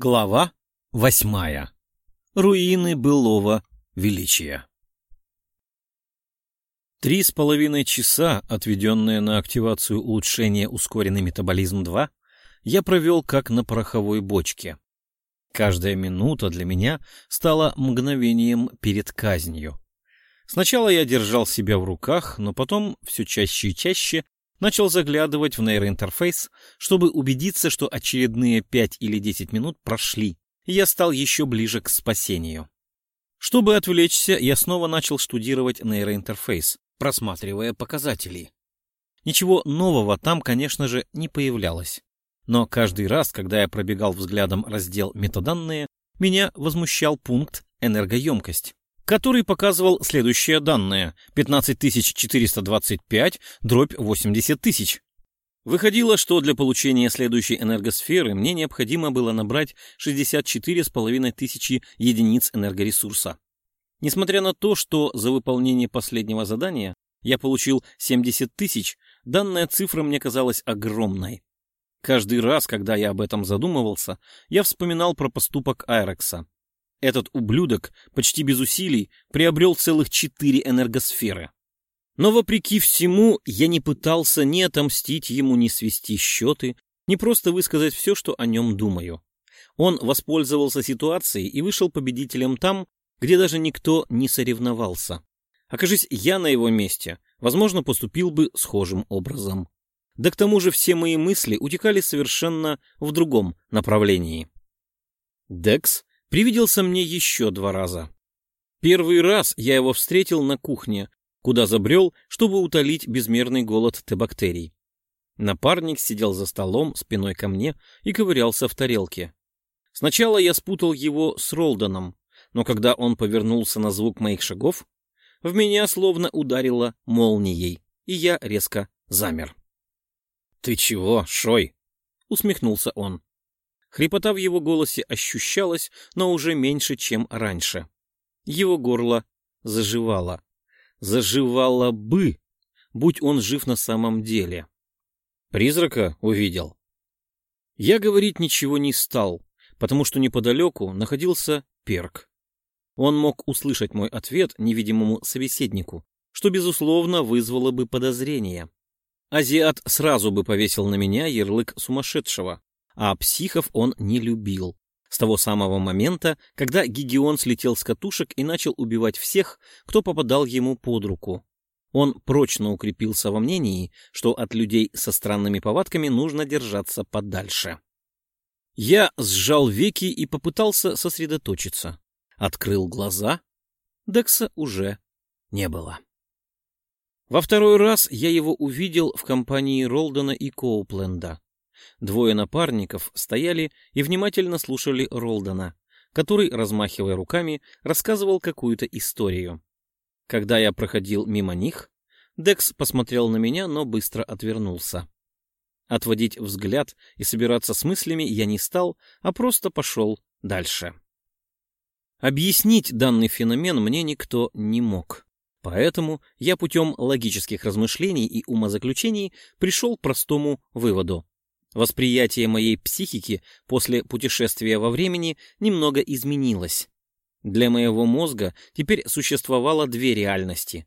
Глава восьмая. Руины былого величия. Три с половиной часа, отведенные на активацию улучшения ускоренный метаболизм-2, я провел как на пороховой бочке. Каждая минута для меня стала мгновением перед казнью. Сначала я держал себя в руках, но потом все чаще и чаще начал заглядывать в нейроинтерфейс, чтобы убедиться, что очередные пять или десять минут прошли, и я стал еще ближе к спасению. Чтобы отвлечься, я снова начал штудировать нейроинтерфейс, просматривая показатели. Ничего нового там, конечно же, не появлялось. Но каждый раз, когда я пробегал взглядом раздел «Метаданные», меня возмущал пункт «Энергоемкость» который показывал следующие данные. 15425 дробь 80 тысяч. Выходило, что для получения следующей энергосферы мне необходимо было набрать 64,5 тысячи единиц энергоресурса. Несмотря на то, что за выполнение последнего задания я получил 70 тысяч, данная цифра мне казалась огромной. Каждый раз, когда я об этом задумывался, я вспоминал про поступок Айрекса. Этот ублюдок почти без усилий приобрел целых четыре энергосферы. Но, вопреки всему, я не пытался ни отомстить ему, ни свести счеты, ни просто высказать все, что о нем думаю. Он воспользовался ситуацией и вышел победителем там, где даже никто не соревновался. Окажись я на его месте, возможно, поступил бы схожим образом. Да к тому же все мои мысли утекали совершенно в другом направлении. Декс привиделся мне еще два раза. Первый раз я его встретил на кухне, куда забрел, чтобы утолить безмерный голод Т-бактерий. Напарник сидел за столом спиной ко мне и ковырялся в тарелке. Сначала я спутал его с Ролдоном, но когда он повернулся на звук моих шагов, в меня словно ударило молнией, и я резко замер. — Ты чего, Шой? — усмехнулся он. Хрипота в его голосе ощущалась, но уже меньше, чем раньше. Его горло заживало. Заживало бы, будь он жив на самом деле. Призрака увидел. Я говорить ничего не стал, потому что неподалеку находился Перк. Он мог услышать мой ответ невидимому собеседнику, что, безусловно, вызвало бы подозрение. Азиат сразу бы повесил на меня ярлык сумасшедшего, а психов он не любил. С того самого момента, когда Гигион слетел с катушек и начал убивать всех, кто попадал ему под руку. Он прочно укрепился во мнении, что от людей со странными повадками нужно держаться подальше. Я сжал веки и попытался сосредоточиться. Открыл глаза. Декса уже не было. Во второй раз я его увидел в компании Ролдона и Коупленда. Двое напарников стояли и внимательно слушали Ролдона, который, размахивая руками, рассказывал какую-то историю. Когда я проходил мимо них, Декс посмотрел на меня, но быстро отвернулся. Отводить взгляд и собираться с мыслями я не стал, а просто пошел дальше. Объяснить данный феномен мне никто не мог. Поэтому я путем логических размышлений и умозаключений пришел к простому выводу. Восприятие моей психики после путешествия во времени немного изменилось. Для моего мозга теперь существовало две реальности.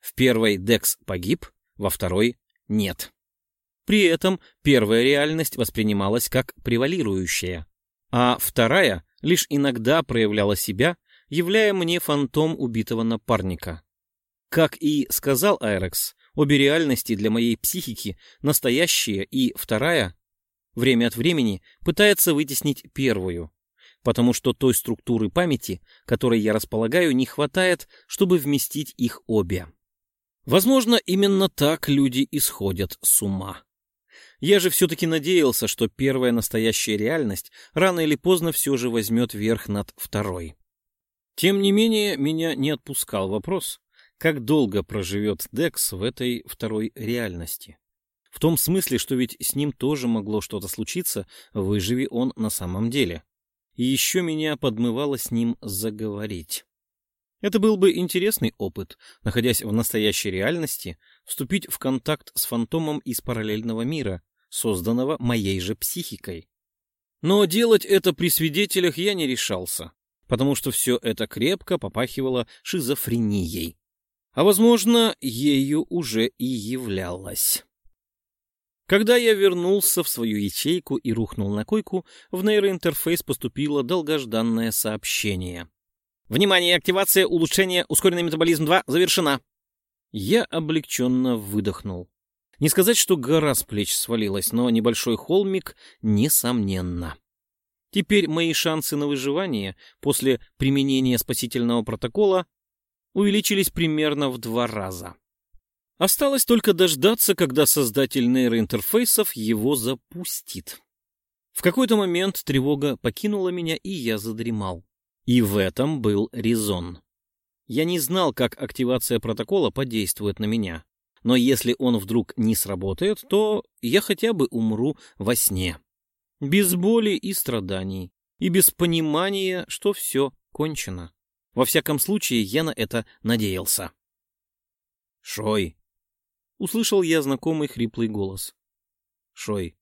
В первой Декс погиб, во второй — нет. При этом первая реальность воспринималась как превалирующая, а вторая лишь иногда проявляла себя, являя мне фантом убитого напарника. Как и сказал Айрекс, Обе реальности для моей психики настоящие, и вторая время от времени пытается вытеснить первую, потому что той структуры памяти, которой я располагаю, не хватает, чтобы вместить их обе. Возможно, именно так люди исходят с ума. Я же все-таки надеялся, что первая настоящая реальность рано или поздно все же возьмет верх над второй. Тем не менее, меня не отпускал вопрос, как долго проживет Декс в этой второй реальности. В том смысле, что ведь с ним тоже могло что-то случиться, выживи он на самом деле. И еще меня подмывало с ним заговорить. Это был бы интересный опыт, находясь в настоящей реальности, вступить в контакт с фантомом из параллельного мира, созданного моей же психикой. Но делать это при свидетелях я не решался, потому что все это крепко попахивало шизофренией. А, возможно, ею уже и являлось. Когда я вернулся в свою ячейку и рухнул на койку, в нейроинтерфейс поступило долгожданное сообщение. «Внимание! Активация улучшения ускоренный метаболизм 2 завершена!» Я облегченно выдохнул. Не сказать, что гора с плеч свалилась, но небольшой холмик, несомненно. Теперь мои шансы на выживание после применения спасительного протокола увеличились примерно в два раза. Осталось только дождаться, когда создатель нейроинтерфейсов его запустит. В какой-то момент тревога покинула меня, и я задремал. И в этом был резон. Я не знал, как активация протокола подействует на меня. Но если он вдруг не сработает, то я хотя бы умру во сне. Без боли и страданий. И без понимания, что все кончено. Во всяком случае, я на это надеялся. «Шой!» — услышал я знакомый хриплый голос. «Шой,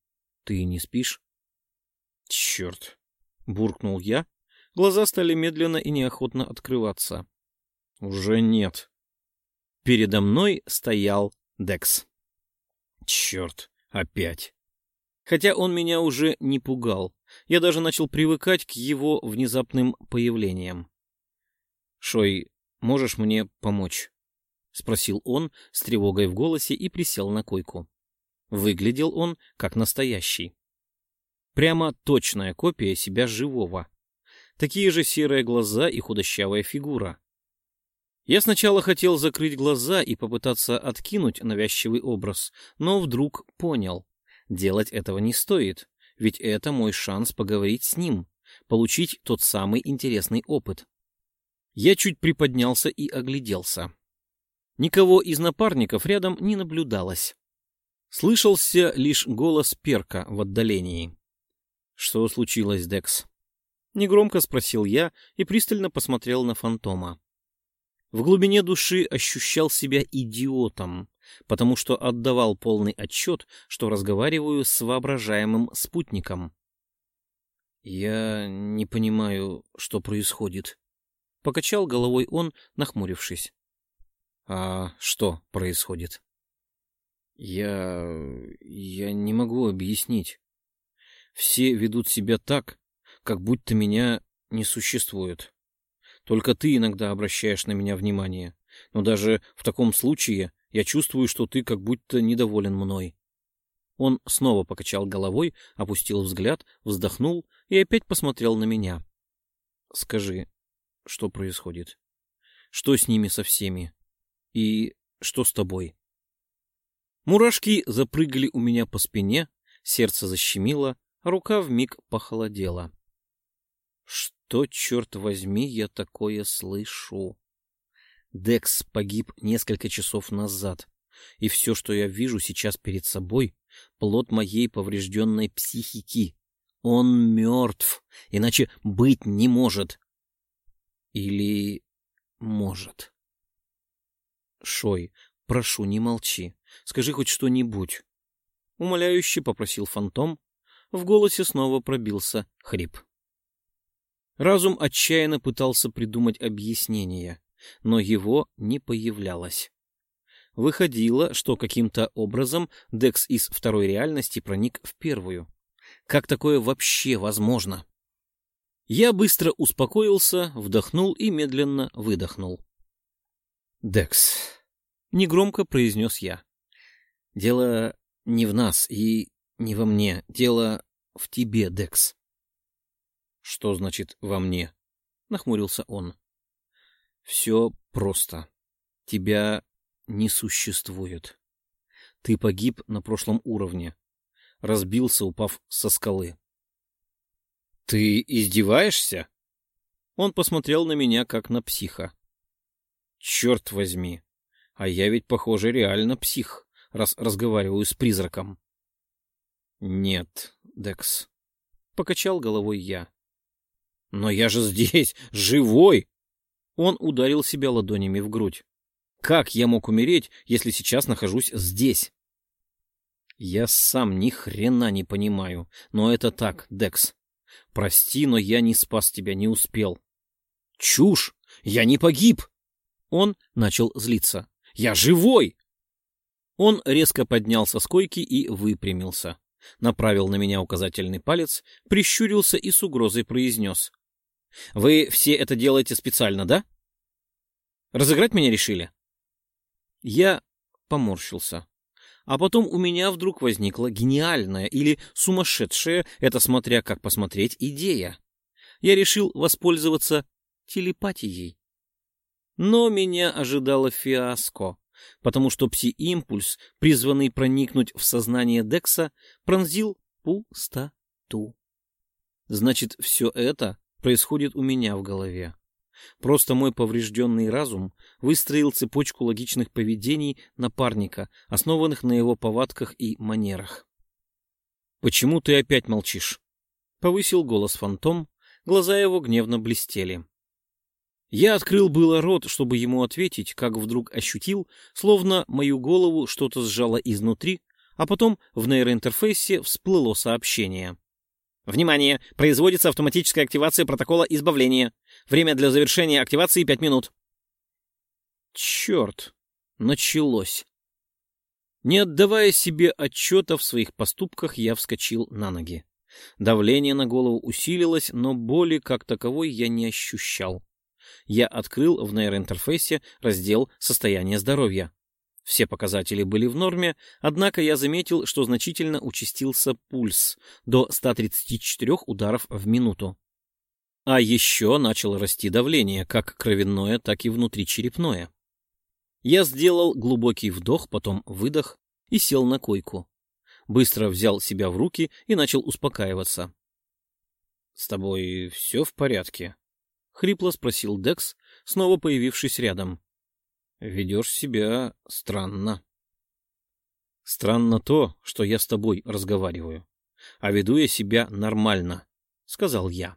ты не спишь?» «Черт!» — буркнул я. Глаза стали медленно и неохотно открываться. «Уже нет». Передо мной стоял Декс. Черт, опять. Хотя он меня уже не пугал. Я даже начал привыкать к его внезапным появлениям. «Шой, можешь мне помочь?» — спросил он с тревогой в голосе и присел на койку. Выглядел он как настоящий. Прямо точная копия себя живого. Такие же серые глаза и худощавая фигура. Я сначала хотел закрыть глаза и попытаться откинуть навязчивый образ, но вдруг понял. Делать этого не стоит, ведь это мой шанс поговорить с ним, получить тот самый интересный опыт. Я чуть приподнялся и огляделся. Никого из напарников рядом не наблюдалось. Слышался лишь голос Перка в отдалении. «Что случилось, Декс?» Негромко спросил я и пристально посмотрел на фантома. В глубине души ощущал себя идиотом, потому что отдавал полный отчет, что разговариваю с воображаемым спутником. «Я не понимаю, что происходит», — покачал головой он, нахмурившись. А что происходит? Я... я не могу объяснить. Все ведут себя так, как будто меня не существует. Только ты иногда обращаешь на меня внимание. Но даже в таком случае я чувствую, что ты как будто недоволен мной. Он снова покачал головой, опустил взгляд, вздохнул и опять посмотрел на меня. Скажи, что происходит? Что с ними со всеми? И что с тобой? Мурашки запрыгали у меня по спине, сердце защемило, а рука вмиг похолодела. Что, черт возьми, я такое слышу? Декс погиб несколько часов назад, и все, что я вижу сейчас перед собой, плод моей поврежденной психики. Он мертв, иначе быть не может. Или может. Шой, прошу, не молчи. Скажи хоть что-нибудь. Умоляюще попросил фантом. В голосе снова пробился хрип. Разум отчаянно пытался придумать объяснение, но его не появлялось. Выходило, что каким-то образом Декс из второй реальности проник в первую. Как такое вообще возможно? Я быстро успокоился, вдохнул и медленно выдохнул. «Декс», — негромко произнес я. «Дело не в нас и не во мне. Дело в тебе, Декс». «Что значит «во мне»?» — нахмурился он. «Все просто. Тебя не существует. Ты погиб на прошлом уровне. Разбился, упав со скалы». «Ты издеваешься?» Он посмотрел на меня, как на психа. Черт возьми. А я ведь, похоже, реально псих, раз разговариваю с призраком. Нет, Декс. Покачал головой я. Но я же здесь, живой! Он ударил себя ладонями в грудь. Как я мог умереть, если сейчас нахожусь здесь? Я сам ни хрена не понимаю, но это так, Декс. Прости, но я не спас тебя, не успел. Чушь! Я не погиб! Он начал злиться. Я живой! Он резко поднялся с койки и выпрямился. Направил на меня указательный палец, прищурился и с угрозой произнес. — Вы все это делаете специально, да? Разыграть меня решили? Я поморщился. А потом у меня вдруг возникла гениальная или сумасшедшая, это смотря как посмотреть, идея. Я решил воспользоваться телепатией. Но меня ожидало фиаско, потому что пси-импульс, призванный проникнуть в сознание Декса, пронзил пустоту. Значит, все это происходит у меня в голове. Просто мой поврежденный разум выстроил цепочку логичных поведений напарника, основанных на его повадках и манерах. «Почему ты опять молчишь?» — повысил голос фантом, глаза его гневно блестели. Я открыл было рот, чтобы ему ответить, как вдруг ощутил, словно мою голову что-то сжало изнутри, а потом в нейроинтерфейсе всплыло сообщение. Внимание! Производится автоматическая активация протокола избавления. Время для завершения активации 5 минут. Черт! Началось. Не отдавая себе отчета в своих поступках, я вскочил на ноги. Давление на голову усилилось, но боли как таковой я не ощущал. Я открыл в нейроинтерфейсе раздел «Состояние здоровья». Все показатели были в норме, однако я заметил, что значительно участился пульс до 134 ударов в минуту. А еще начало расти давление, как кровяное, так и внутричерепное. Я сделал глубокий вдох, потом выдох и сел на койку. Быстро взял себя в руки и начал успокаиваться. — С тобой все в порядке? — хрипло спросил Декс, снова появившись рядом. Ведешь себя странно. Странно то, что я с тобой разговариваю. А веду я себя нормально, — сказал я.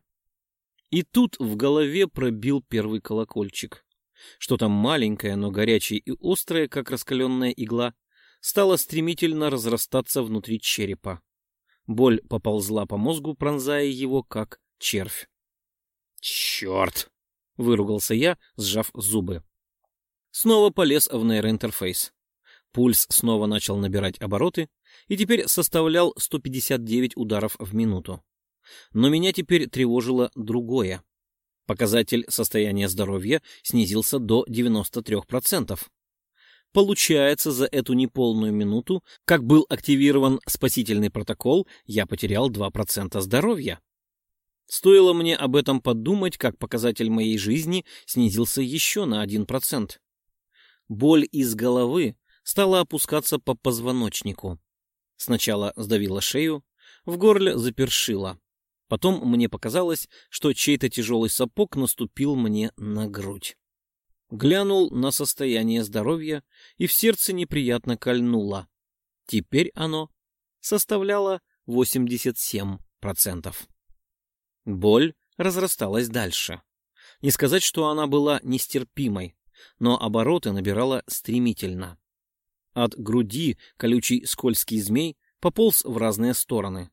И тут в голове пробил первый колокольчик. Что-то маленькое, но горячее и острое, как раскаленная игла, стало стремительно разрастаться внутри черепа. Боль поползла по мозгу, пронзая его, как червь. «Черт!» — выругался я, сжав зубы снова полез в нейроинтерфейс. Пульс снова начал набирать обороты и теперь составлял 159 ударов в минуту. Но меня теперь тревожило другое. Показатель состояния здоровья снизился до 93%. Получается, за эту неполную минуту, как был активирован спасительный протокол, я потерял 2% здоровья. Стоило мне об этом подумать, как показатель моей жизни снизился еще на 1%. Боль из головы стала опускаться по позвоночнику. Сначала сдавила шею, в горле запершило. Потом мне показалось, что чей-то тяжелый сапог наступил мне на грудь. Глянул на состояние здоровья, и в сердце неприятно кольнуло. Теперь оно составляло 87%. Боль разрасталась дальше. Не сказать, что она была нестерпимой но обороты набирала стремительно. От груди колючий скользкий змей пополз в разные стороны.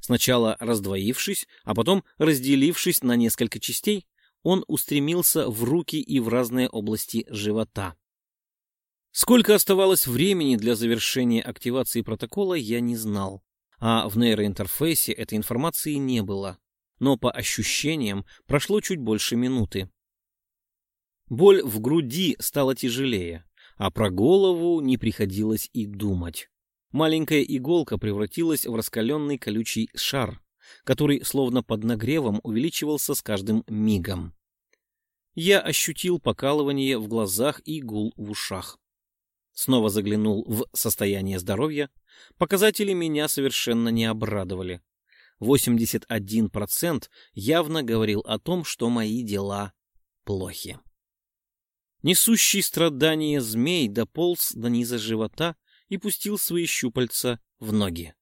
Сначала раздвоившись, а потом разделившись на несколько частей, он устремился в руки и в разные области живота. Сколько оставалось времени для завершения активации протокола, я не знал, а в нейроинтерфейсе этой информации не было. Но по ощущениям прошло чуть больше минуты. Боль в груди стала тяжелее, а про голову не приходилось и думать. Маленькая иголка превратилась в раскаленный колючий шар, который словно под нагревом увеличивался с каждым мигом. Я ощутил покалывание в глазах и гул в ушах. Снова заглянул в состояние здоровья. Показатели меня совершенно не обрадовали. 81% явно говорил о том, что мои дела плохи. Несущий страдания змей дополз до низа живота и пустил свои щупальца в ноги.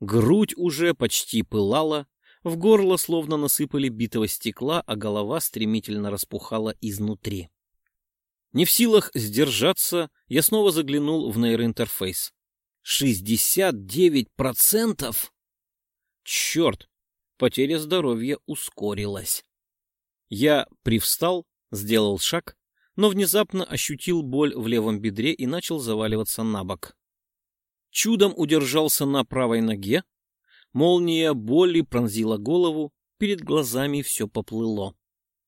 Грудь уже почти пылала, в горло словно насыпали битого стекла, а голова стремительно распухала изнутри. Не в силах сдержаться, я снова заглянул в нейроинтерфейс. «Шестьдесят девять процентов!» «Черт! потеря здоровья ускорилась. Я привстал, сделал шаг, но внезапно ощутил боль в левом бедре и начал заваливаться на бок. Чудом удержался на правой ноге, молния боли пронзила голову, перед глазами все поплыло.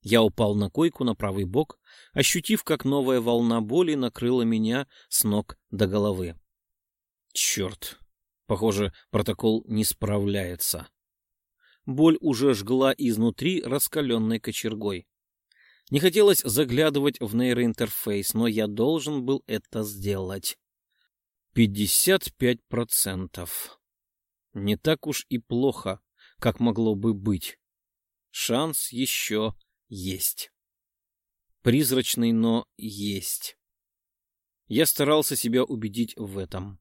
Я упал на койку на правый бок, ощутив, как новая волна боли накрыла меня с ног до головы. Черт, похоже, протокол не справляется. Боль уже жгла изнутри раскаленной кочергой. Не хотелось заглядывать в нейроинтерфейс, но я должен был это сделать. Пятьдесят пять процентов. Не так уж и плохо, как могло бы быть. Шанс еще есть. Призрачный, но есть. Я старался себя убедить в этом.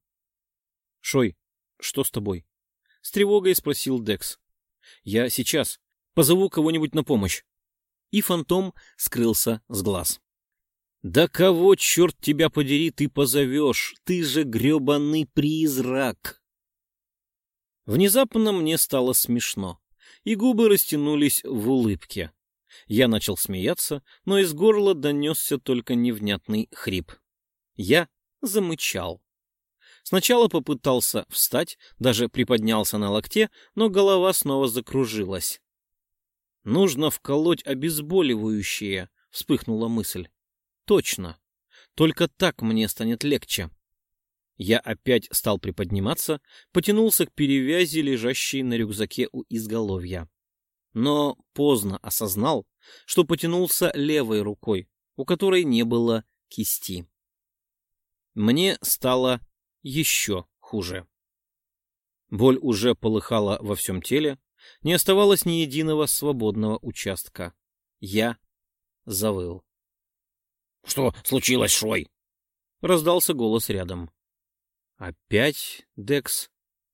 «Шой, что с тобой?» — с тревогой спросил Декс. «Я сейчас. Позову кого-нибудь на помощь» и фантом скрылся с глаз. «Да кого, черт тебя подери, ты позовешь? Ты же гребаный призрак!» Внезапно мне стало смешно, и губы растянулись в улыбке. Я начал смеяться, но из горла донесся только невнятный хрип. Я замычал. Сначала попытался встать, даже приподнялся на локте, но голова снова закружилась. Нужно вколоть обезболивающее, вспыхнула мысль. Точно. Только так мне станет легче. Я опять стал приподниматься, потянулся к перевязи, лежащей на рюкзаке у изголовья. Но поздно осознал, что потянулся левой рукой, у которой не было кисти. Мне стало еще хуже. Боль уже полыхала во всем теле, не оставалось ни единого свободного участка. Я завыл. — Что случилось, Шой? — раздался голос рядом. — Опять Декс?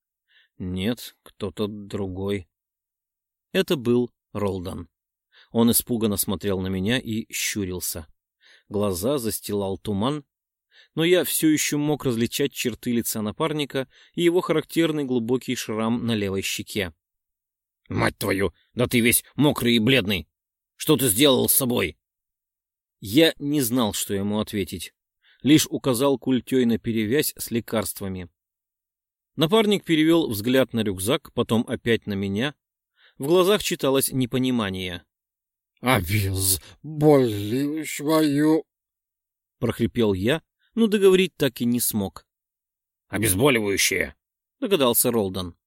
— Нет, кто-то другой. Это был Ролдан. Он испуганно смотрел на меня и щурился. Глаза застилал туман, но я все еще мог различать черты лица напарника и его характерный глубокий шрам на левой щеке. «Мать твою, да ты весь мокрый и бледный! Что ты сделал с собой?» Я не знал, что ему ответить. Лишь указал культей на перевязь с лекарствами. Напарник перевел взгляд на рюкзак, потом опять на меня. В глазах читалось непонимание. — Обезболивающую... — прохрипел я, но договорить так и не смог. — Обезболивающее, — догадался Ролдон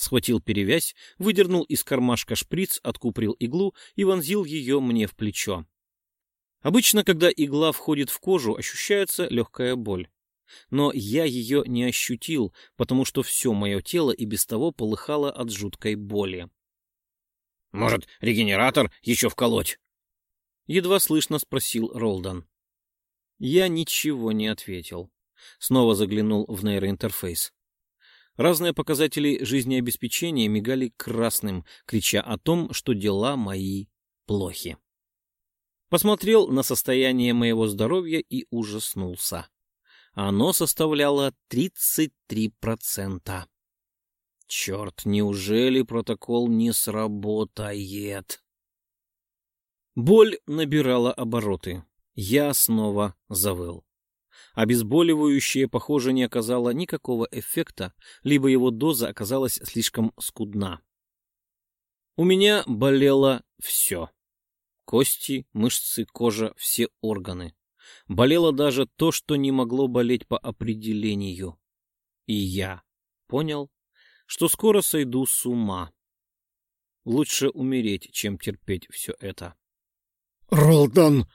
схватил перевязь, выдернул из кармашка шприц, откуприл иглу и вонзил ее мне в плечо. Обычно, когда игла входит в кожу, ощущается легкая боль. Но я ее не ощутил, потому что все мое тело и без того полыхало от жуткой боли. «Может, регенератор еще вколоть?» Едва слышно спросил Ролдан. Я ничего не ответил. Снова заглянул в нейроинтерфейс. Разные показатели жизнеобеспечения мигали красным, крича о том, что дела мои плохи. Посмотрел на состояние моего здоровья и ужаснулся. Оно составляло 33%. Черт, неужели протокол не сработает? Боль набирала обороты. Я снова завыл. Обезболивающее, похоже, не оказало никакого эффекта, либо его доза оказалась слишком скудна. У меня болело все. Кости, мышцы, кожа, все органы. Болело даже то, что не могло болеть по определению. И я понял, что скоро сойду с ума. Лучше умереть, чем терпеть все это. — Ролдан!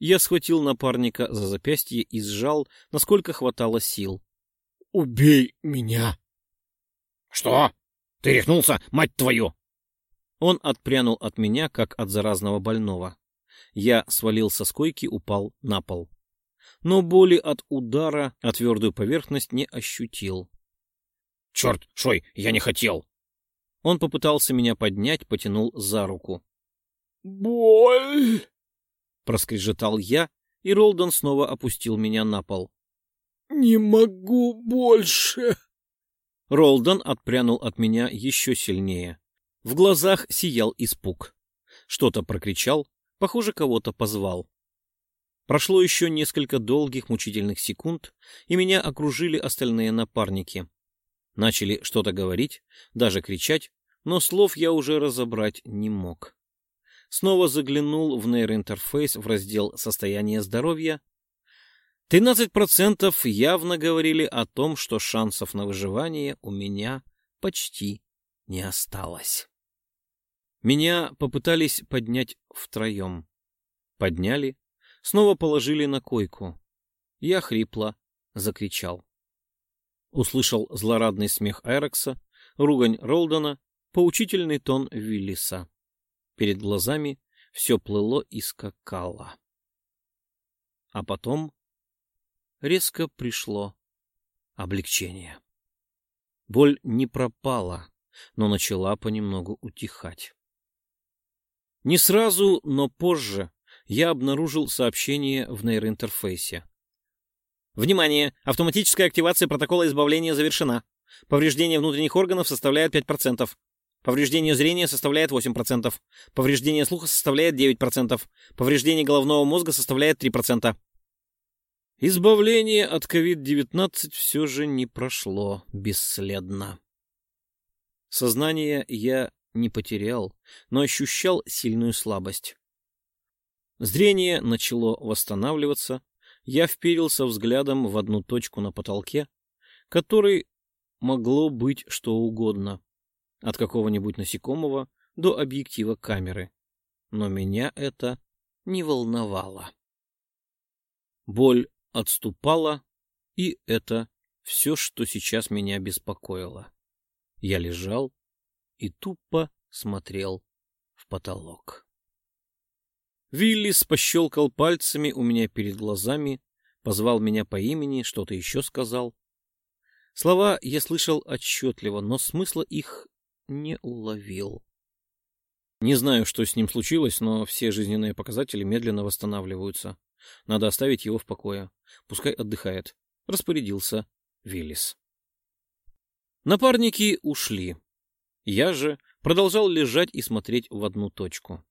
Я схватил напарника за запястье и сжал, насколько хватало сил. «Убей меня!» «Что? Ты рехнулся, мать твою!» Он отпрянул от меня, как от заразного больного. Я свалился с койки, упал на пол. Но боли от удара о твердую поверхность не ощутил. «Черт, Шой, я не хотел!» Он попытался меня поднять, потянул за руку. «Боль!» — проскрежетал я, и Ролдон снова опустил меня на пол. «Не могу больше!» Ролдон отпрянул от меня еще сильнее. В глазах сиял испуг. Что-то прокричал, похоже, кого-то позвал. Прошло еще несколько долгих мучительных секунд, и меня окружили остальные напарники. Начали что-то говорить, даже кричать, но слов я уже разобрать не мог. Снова заглянул в нейроинтерфейс в раздел «Состояние здоровья». 13% явно говорили о том, что шансов на выживание у меня почти не осталось. Меня попытались поднять втроем. Подняли, снова положили на койку. Я хрипло закричал. Услышал злорадный смех Айрекса, ругань Ролдона, поучительный тон Виллиса. Перед глазами все плыло и скакало. А потом резко пришло облегчение. Боль не пропала, но начала понемногу утихать. Не сразу, но позже я обнаружил сообщение в нейроинтерфейсе. Внимание! Автоматическая активация протокола избавления завершена. Повреждение внутренних органов составляет 5%. Повреждение зрения составляет 8%. Повреждение слуха составляет 9%. Повреждение головного мозга составляет 3%. Избавление от COVID-19 все же не прошло бесследно. Сознание я не потерял, но ощущал сильную слабость. Зрение начало восстанавливаться, я вперился взглядом в одну точку на потолке, которой могло быть что угодно, от какого-нибудь насекомого до объектива камеры. Но меня это не волновало. Боль отступала, и это все, что сейчас меня беспокоило. Я лежал и тупо смотрел в потолок. Виллис пощелкал пальцами у меня перед глазами, позвал меня по имени, что-то еще сказал. Слова я слышал отчетливо, но смысла их не уловил. Не знаю, что с ним случилось, но все жизненные показатели медленно восстанавливаются. Надо оставить его в покое. Пускай отдыхает. Распорядился Виллис. Напарники ушли. Я же продолжал лежать и смотреть в одну точку.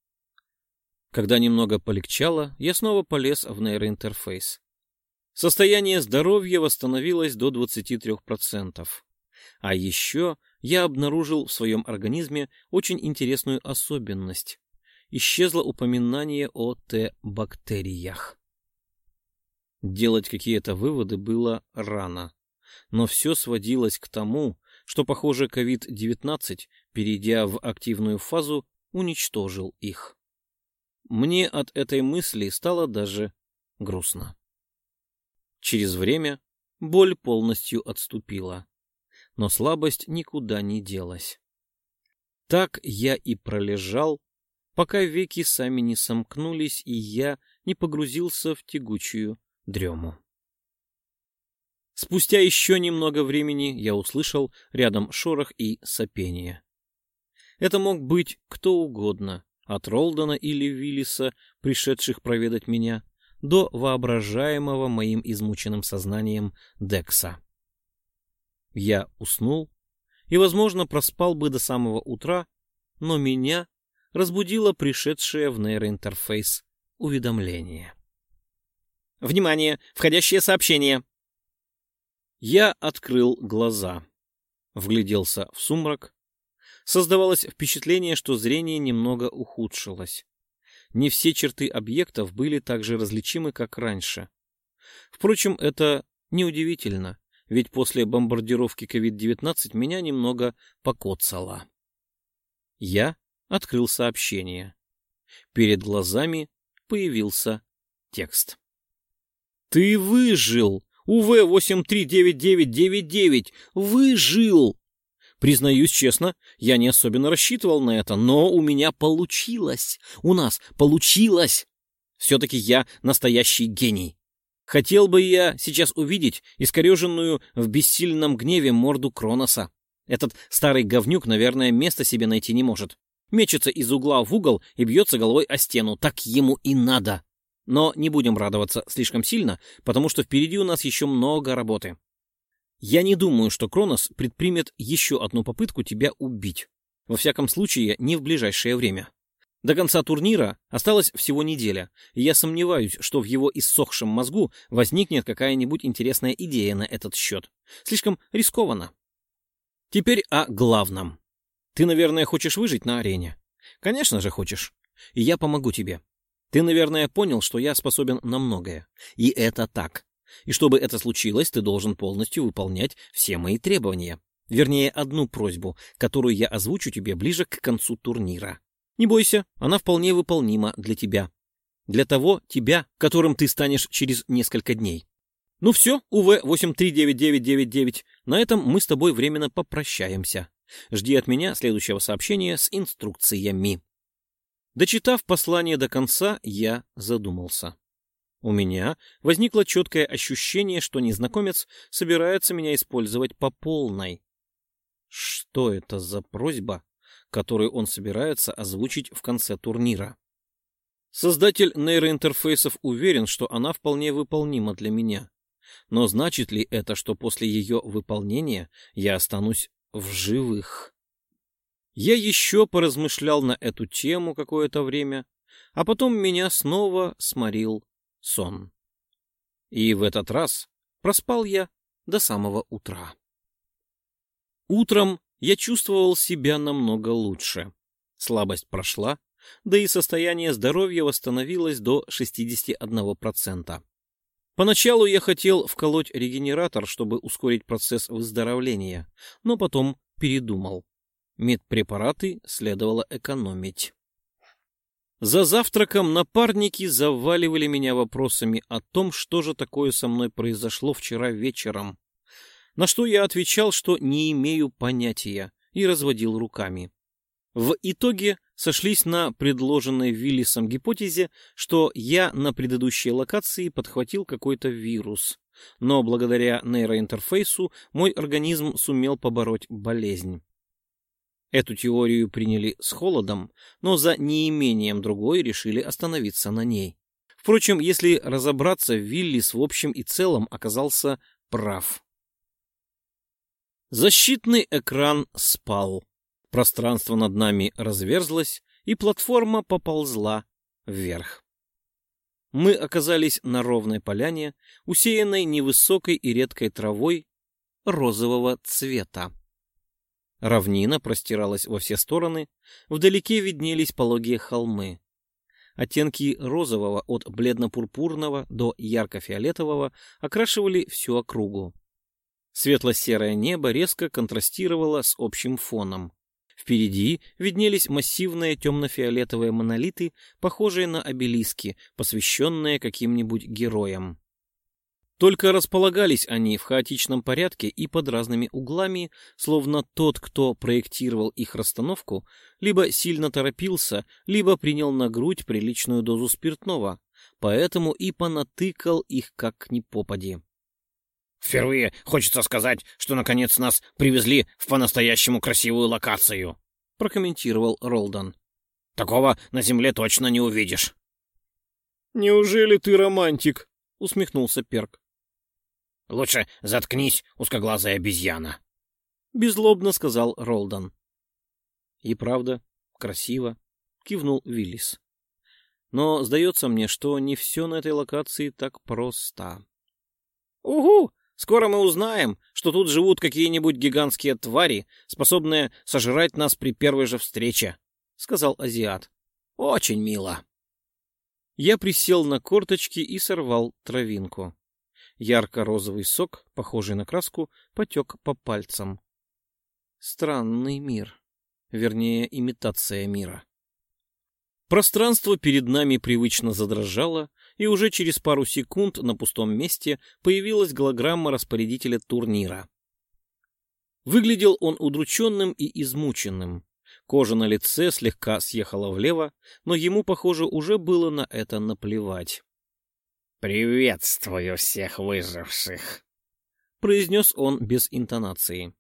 Когда немного полегчало, я снова полез в нейроинтерфейс. Состояние здоровья восстановилось до 23%. А еще я обнаружил в своем организме очень интересную особенность. Исчезло упоминание о Т-бактериях. Делать какие-то выводы было рано, но все сводилось к тому, что, похоже, COVID-19, перейдя в активную фазу, уничтожил их. Мне от этой мысли стало даже грустно. Через время боль полностью отступила, но слабость никуда не делась. Так я и пролежал, пока веки сами не сомкнулись, и я не погрузился в тягучую дрему. Спустя еще немного времени я услышал рядом шорох и сопение. Это мог быть кто угодно, от Ролдона или Виллиса, пришедших проведать меня, до воображаемого моим измученным сознанием Декса. Я уснул и, возможно, проспал бы до самого утра, но меня разбудило пришедшее в нейроинтерфейс уведомление. «Внимание! Входящее сообщение!» Я открыл глаза, вгляделся в сумрак. Создавалось впечатление, что зрение немного ухудшилось. Не все черты объектов были так же различимы, как раньше. Впрочем, это неудивительно, ведь после бомбардировки COVID-19 меня немного покоцало. Я открыл сообщение. Перед глазами появился текст. «Ты выжил!» УВ-839999 выжил! Признаюсь честно, я не особенно рассчитывал на это, но у меня получилось. У нас получилось. Все-таки я настоящий гений. Хотел бы я сейчас увидеть искореженную в бессильном гневе морду Кроноса. Этот старый говнюк, наверное, места себе найти не может. Мечется из угла в угол и бьется головой о стену. Так ему и надо. Но не будем радоваться слишком сильно, потому что впереди у нас еще много работы. Я не думаю, что Кронос предпримет еще одну попытку тебя убить. Во всяком случае, не в ближайшее время. До конца турнира осталось всего неделя, и я сомневаюсь, что в его иссохшем мозгу возникнет какая-нибудь интересная идея на этот счет. Слишком рискованно. Теперь о главном. Ты, наверное, хочешь выжить на арене? Конечно же хочешь. И я помогу тебе. Ты, наверное, понял, что я способен на многое. И это так. И чтобы это случилось, ты должен полностью выполнять все мои требования. Вернее, одну просьбу, которую я озвучу тебе ближе к концу турнира. Не бойся, она вполне выполнима для тебя. Для того тебя, которым ты станешь через несколько дней. Ну все, УВ-839999, на этом мы с тобой временно попрощаемся. Жди от меня следующего сообщения с инструкциями. Дочитав послание до конца, я задумался. У меня возникло четкое ощущение, что незнакомец собирается меня использовать по полной. Что это за просьба, которую он собирается озвучить в конце турнира? Создатель нейроинтерфейсов уверен, что она вполне выполнима для меня. Но значит ли это, что после ее выполнения я останусь в живых? Я еще поразмышлял на эту тему какое-то время, а потом меня снова сморил сон. И в этот раз проспал я до самого утра. Утром я чувствовал себя намного лучше. Слабость прошла, да и состояние здоровья восстановилось до 61%. Поначалу я хотел вколоть регенератор, чтобы ускорить процесс выздоровления, но потом передумал. Медпрепараты следовало экономить. За завтраком напарники заваливали меня вопросами о том, что же такое со мной произошло вчера вечером. На что я отвечал, что не имею понятия, и разводил руками. В итоге сошлись на предложенной Виллисом гипотезе, что я на предыдущей локации подхватил какой-то вирус, но благодаря нейроинтерфейсу мой организм сумел побороть болезнь. Эту теорию приняли с холодом, но за неимением другой решили остановиться на ней. Впрочем, если разобраться, Виллис в общем и целом оказался прав. Защитный экран спал. Пространство над нами разверзлось, и платформа поползла вверх. Мы оказались на ровной поляне, усеянной невысокой и редкой травой розового цвета. Равнина простиралась во все стороны, вдалеке виднелись пологие холмы. Оттенки розового от бледно-пурпурного до ярко-фиолетового окрашивали всю округу. Светло-серое небо резко контрастировало с общим фоном. Впереди виднелись массивные темно-фиолетовые монолиты, похожие на обелиски, посвященные каким-нибудь героям. Только располагались они в хаотичном порядке и под разными углами, словно тот, кто проектировал их расстановку, либо сильно торопился, либо принял на грудь приличную дозу спиртного, поэтому и понатыкал их как ни попади. «Впервые хочется сказать, что наконец нас привезли в по-настоящему красивую локацию», — прокомментировал Ролдан. «Такого на Земле точно не увидишь». «Неужели ты романтик?» — усмехнулся Перк. Лучше заткнись, узкоглазая обезьяна. Безлобно сказал Ролдан. И правда, красиво, кивнул Виллис. Но сдается мне, что не все на этой локации так просто. Угу! Скоро мы узнаем, что тут живут какие-нибудь гигантские твари, способные сожрать нас при первой же встрече, — сказал азиат. Очень мило. Я присел на корточки и сорвал травинку. Ярко-розовый сок, похожий на краску, потек по пальцам. Странный мир. Вернее, имитация мира. Пространство перед нами привычно задрожало, и уже через пару секунд на пустом месте появилась голограмма распорядителя турнира. Выглядел он удрученным и измученным. Кожа на лице слегка съехала влево, но ему, похоже, уже было на это наплевать. «Приветствую всех выживших», — произнес он без интонации.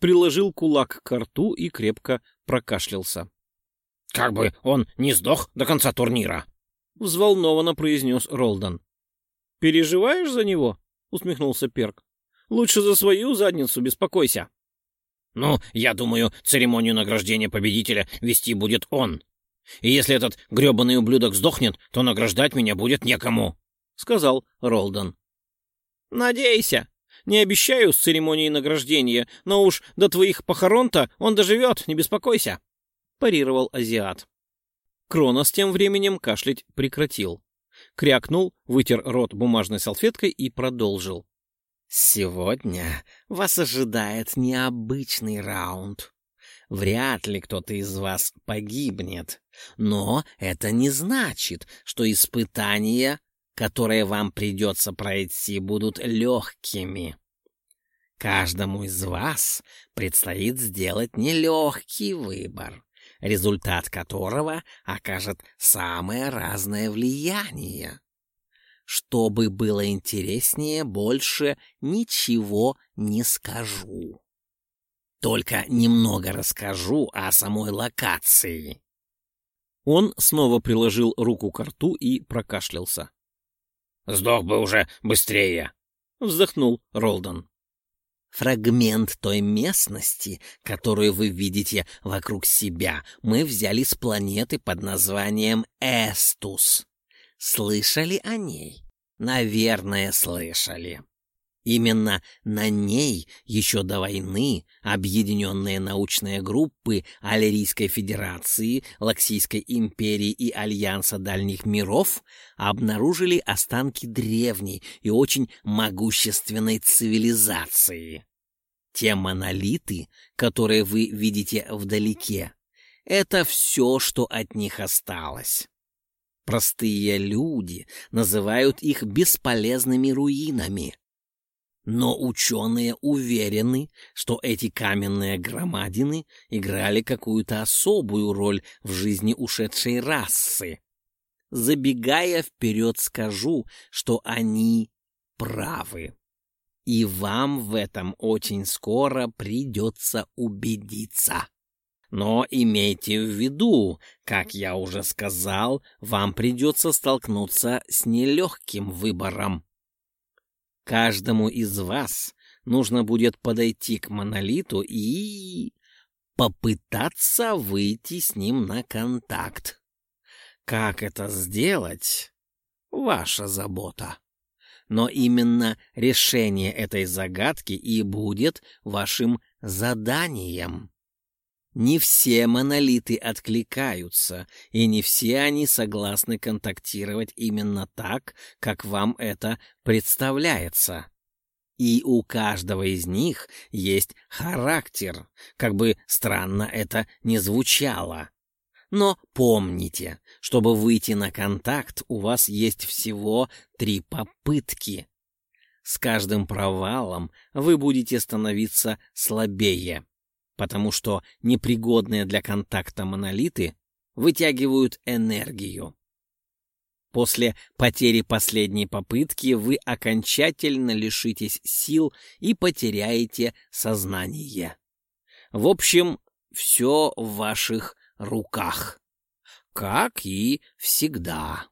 Приложил кулак к рту и крепко прокашлялся. «Как бы он не сдох до конца турнира!» — взволнованно произнес Ролдан. «Переживаешь за него?» — усмехнулся Перк. «Лучше за свою задницу беспокойся». Ну, я думаю, церемонию награждения победителя вести будет он. И если этот грёбаный ублюдок сдохнет, то награждать меня будет некому», — сказал Ролдон. «Надейся. Не обещаю с церемонией награждения, но уж до твоих похорон-то он доживет, не беспокойся», — парировал азиат. Кронос тем временем кашлять прекратил. Крякнул, вытер рот бумажной салфеткой и продолжил. «Сегодня вас ожидает необычный раунд. Вряд ли кто-то из вас погибнет, но это не значит, что испытания, которые вам придется пройти, будут легкими. Каждому из вас предстоит сделать нелегкий выбор, результат которого окажет самое разное влияние. Чтобы было интереснее, больше ничего не скажу. Только немного расскажу о самой локации. Он снова приложил руку к рту и прокашлялся. «Сдох бы уже быстрее!» — вздохнул Ролдон. Фрагмент той местности, которую вы видите вокруг себя, мы взяли с планеты под названием Эстус. Слышали о ней? Наверное, слышали. Именно на ней еще до войны объединенные научные группы Аллерийской Федерации, Лаксийской империи и Альянса Дальних Миров обнаружили останки древней и очень могущественной цивилизации. Те монолиты, которые вы видите вдалеке, это все, что от них осталось. Простые люди называют их бесполезными руинами. Но ученые уверены, что эти каменные громадины играли какую-то особую роль в жизни ушедшей расы. Забегая вперед, скажу, что они правы. И вам в этом очень скоро придется убедиться. Но имейте в виду, как я уже сказал, вам придется столкнуться с нелегким выбором. Каждому из вас нужно будет подойти к монолиту и попытаться выйти с ним на контакт. Как это сделать? Ваша забота. Но именно решение этой загадки и будет вашим заданием. Не все монолиты откликаются, и не все они согласны контактировать именно так, как вам это представляется. И у каждого из них есть характер, как бы странно это ни звучало. Но помните, чтобы выйти на контакт, у вас есть всего три попытки. С каждым провалом вы будете становиться слабее потому что непригодные для контакта монолиты вытягивают энергию. После потери последней попытки вы окончательно лишитесь сил и потеряете сознание. В общем, все в ваших руках. Как и всегда.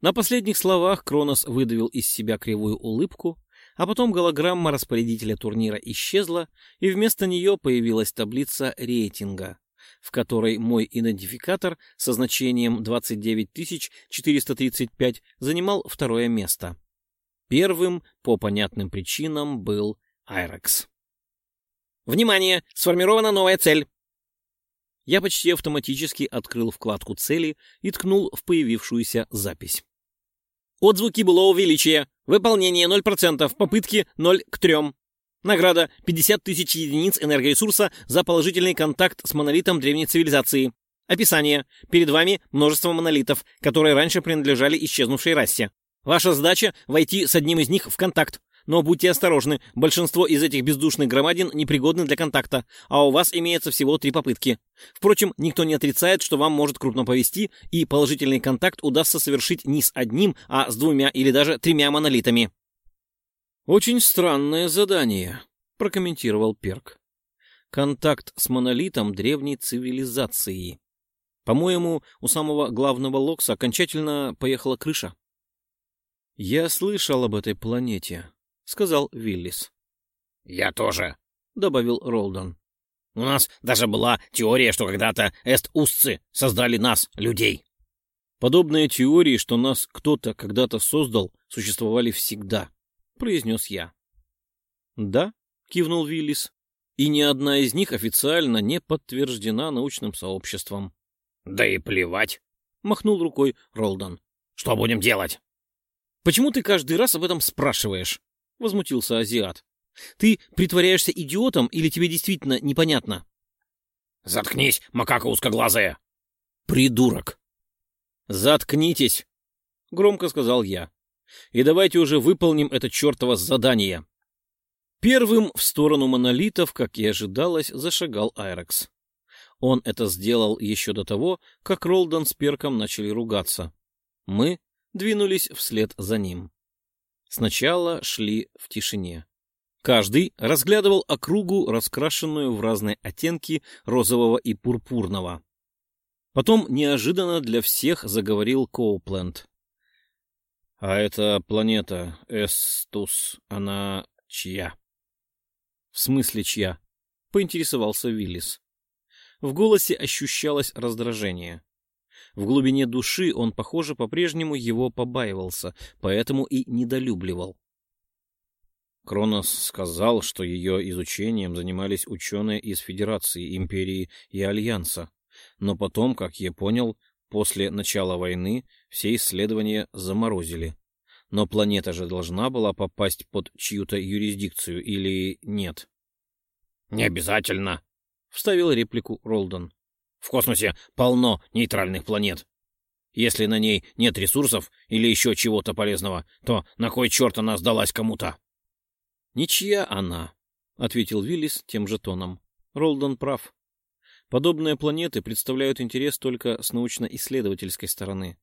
На последних словах Кронос выдавил из себя кривую улыбку, а потом голограмма распорядителя турнира исчезла, и вместо нее появилась таблица рейтинга, в которой мой идентификатор со значением 29435 занимал второе место. Первым, по понятным причинам, был Айрекс. «Внимание! Сформирована новая цель!» Я почти автоматически открыл вкладку цели и ткнул в появившуюся запись. Отзвуки былого величия. Выполнение 0%. Попытки 0 к 3. Награда 50 тысяч единиц энергоресурса за положительный контакт с монолитом древней цивилизации. Описание. Перед вами множество монолитов, которые раньше принадлежали исчезнувшей расе. Ваша задача — войти с одним из них в контакт. Но будьте осторожны, большинство из этих бездушных громадин непригодны для контакта, а у вас имеется всего три попытки. Впрочем, никто не отрицает, что вам может крупно повести, и положительный контакт удастся совершить не с одним, а с двумя или даже тремя монолитами. «Очень странное задание», — прокомментировал Перк. «Контакт с монолитом древней цивилизации. По-моему, у самого главного Локса окончательно поехала крыша». «Я слышал об этой планете», — сказал Виллис. «Я тоже», — добавил Ролдон. «У нас даже была теория, что когда-то эст-устцы создали нас, людей». «Подобные теории, что нас кто-то когда-то создал, существовали всегда», — произнес я. «Да», — кивнул Виллис, — «и ни одна из них официально не подтверждена научным сообществом». «Да и плевать», — махнул рукой Ролдон. «Что будем делать?» «Почему ты каждый раз об этом спрашиваешь?» — возмутился азиат. Ты притворяешься идиотом или тебе действительно непонятно? Заткнись, макака узкоглазая. Придурок. Заткнитесь, громко сказал я. И давайте уже выполним это чертово задание. Первым в сторону монолитов, как и ожидалось, зашагал Айрекс. Он это сделал еще до того, как Ролдон с Перком начали ругаться. Мы двинулись вслед за ним. Сначала шли в тишине. Каждый разглядывал округу, раскрашенную в разные оттенки розового и пурпурного. Потом неожиданно для всех заговорил Коупленд. — А эта планета Эстус, она чья? — В смысле чья? — поинтересовался Виллис. В голосе ощущалось раздражение. В глубине души он, похоже, по-прежнему его побаивался, поэтому и недолюбливал. Кронос сказал, что ее изучением занимались ученые из Федерации, Империи и Альянса. Но потом, как я понял, после начала войны все исследования заморозили. Но планета же должна была попасть под чью-то юрисдикцию или нет? — Не обязательно, — вставил реплику Ролдон. — В космосе полно нейтральных планет. Если на ней нет ресурсов или еще чего-то полезного, то на кой черт она сдалась кому-то? «Ничья она», — ответил Виллис тем же тоном. Ролдон прав. Подобные планеты представляют интерес только с научно-исследовательской стороны.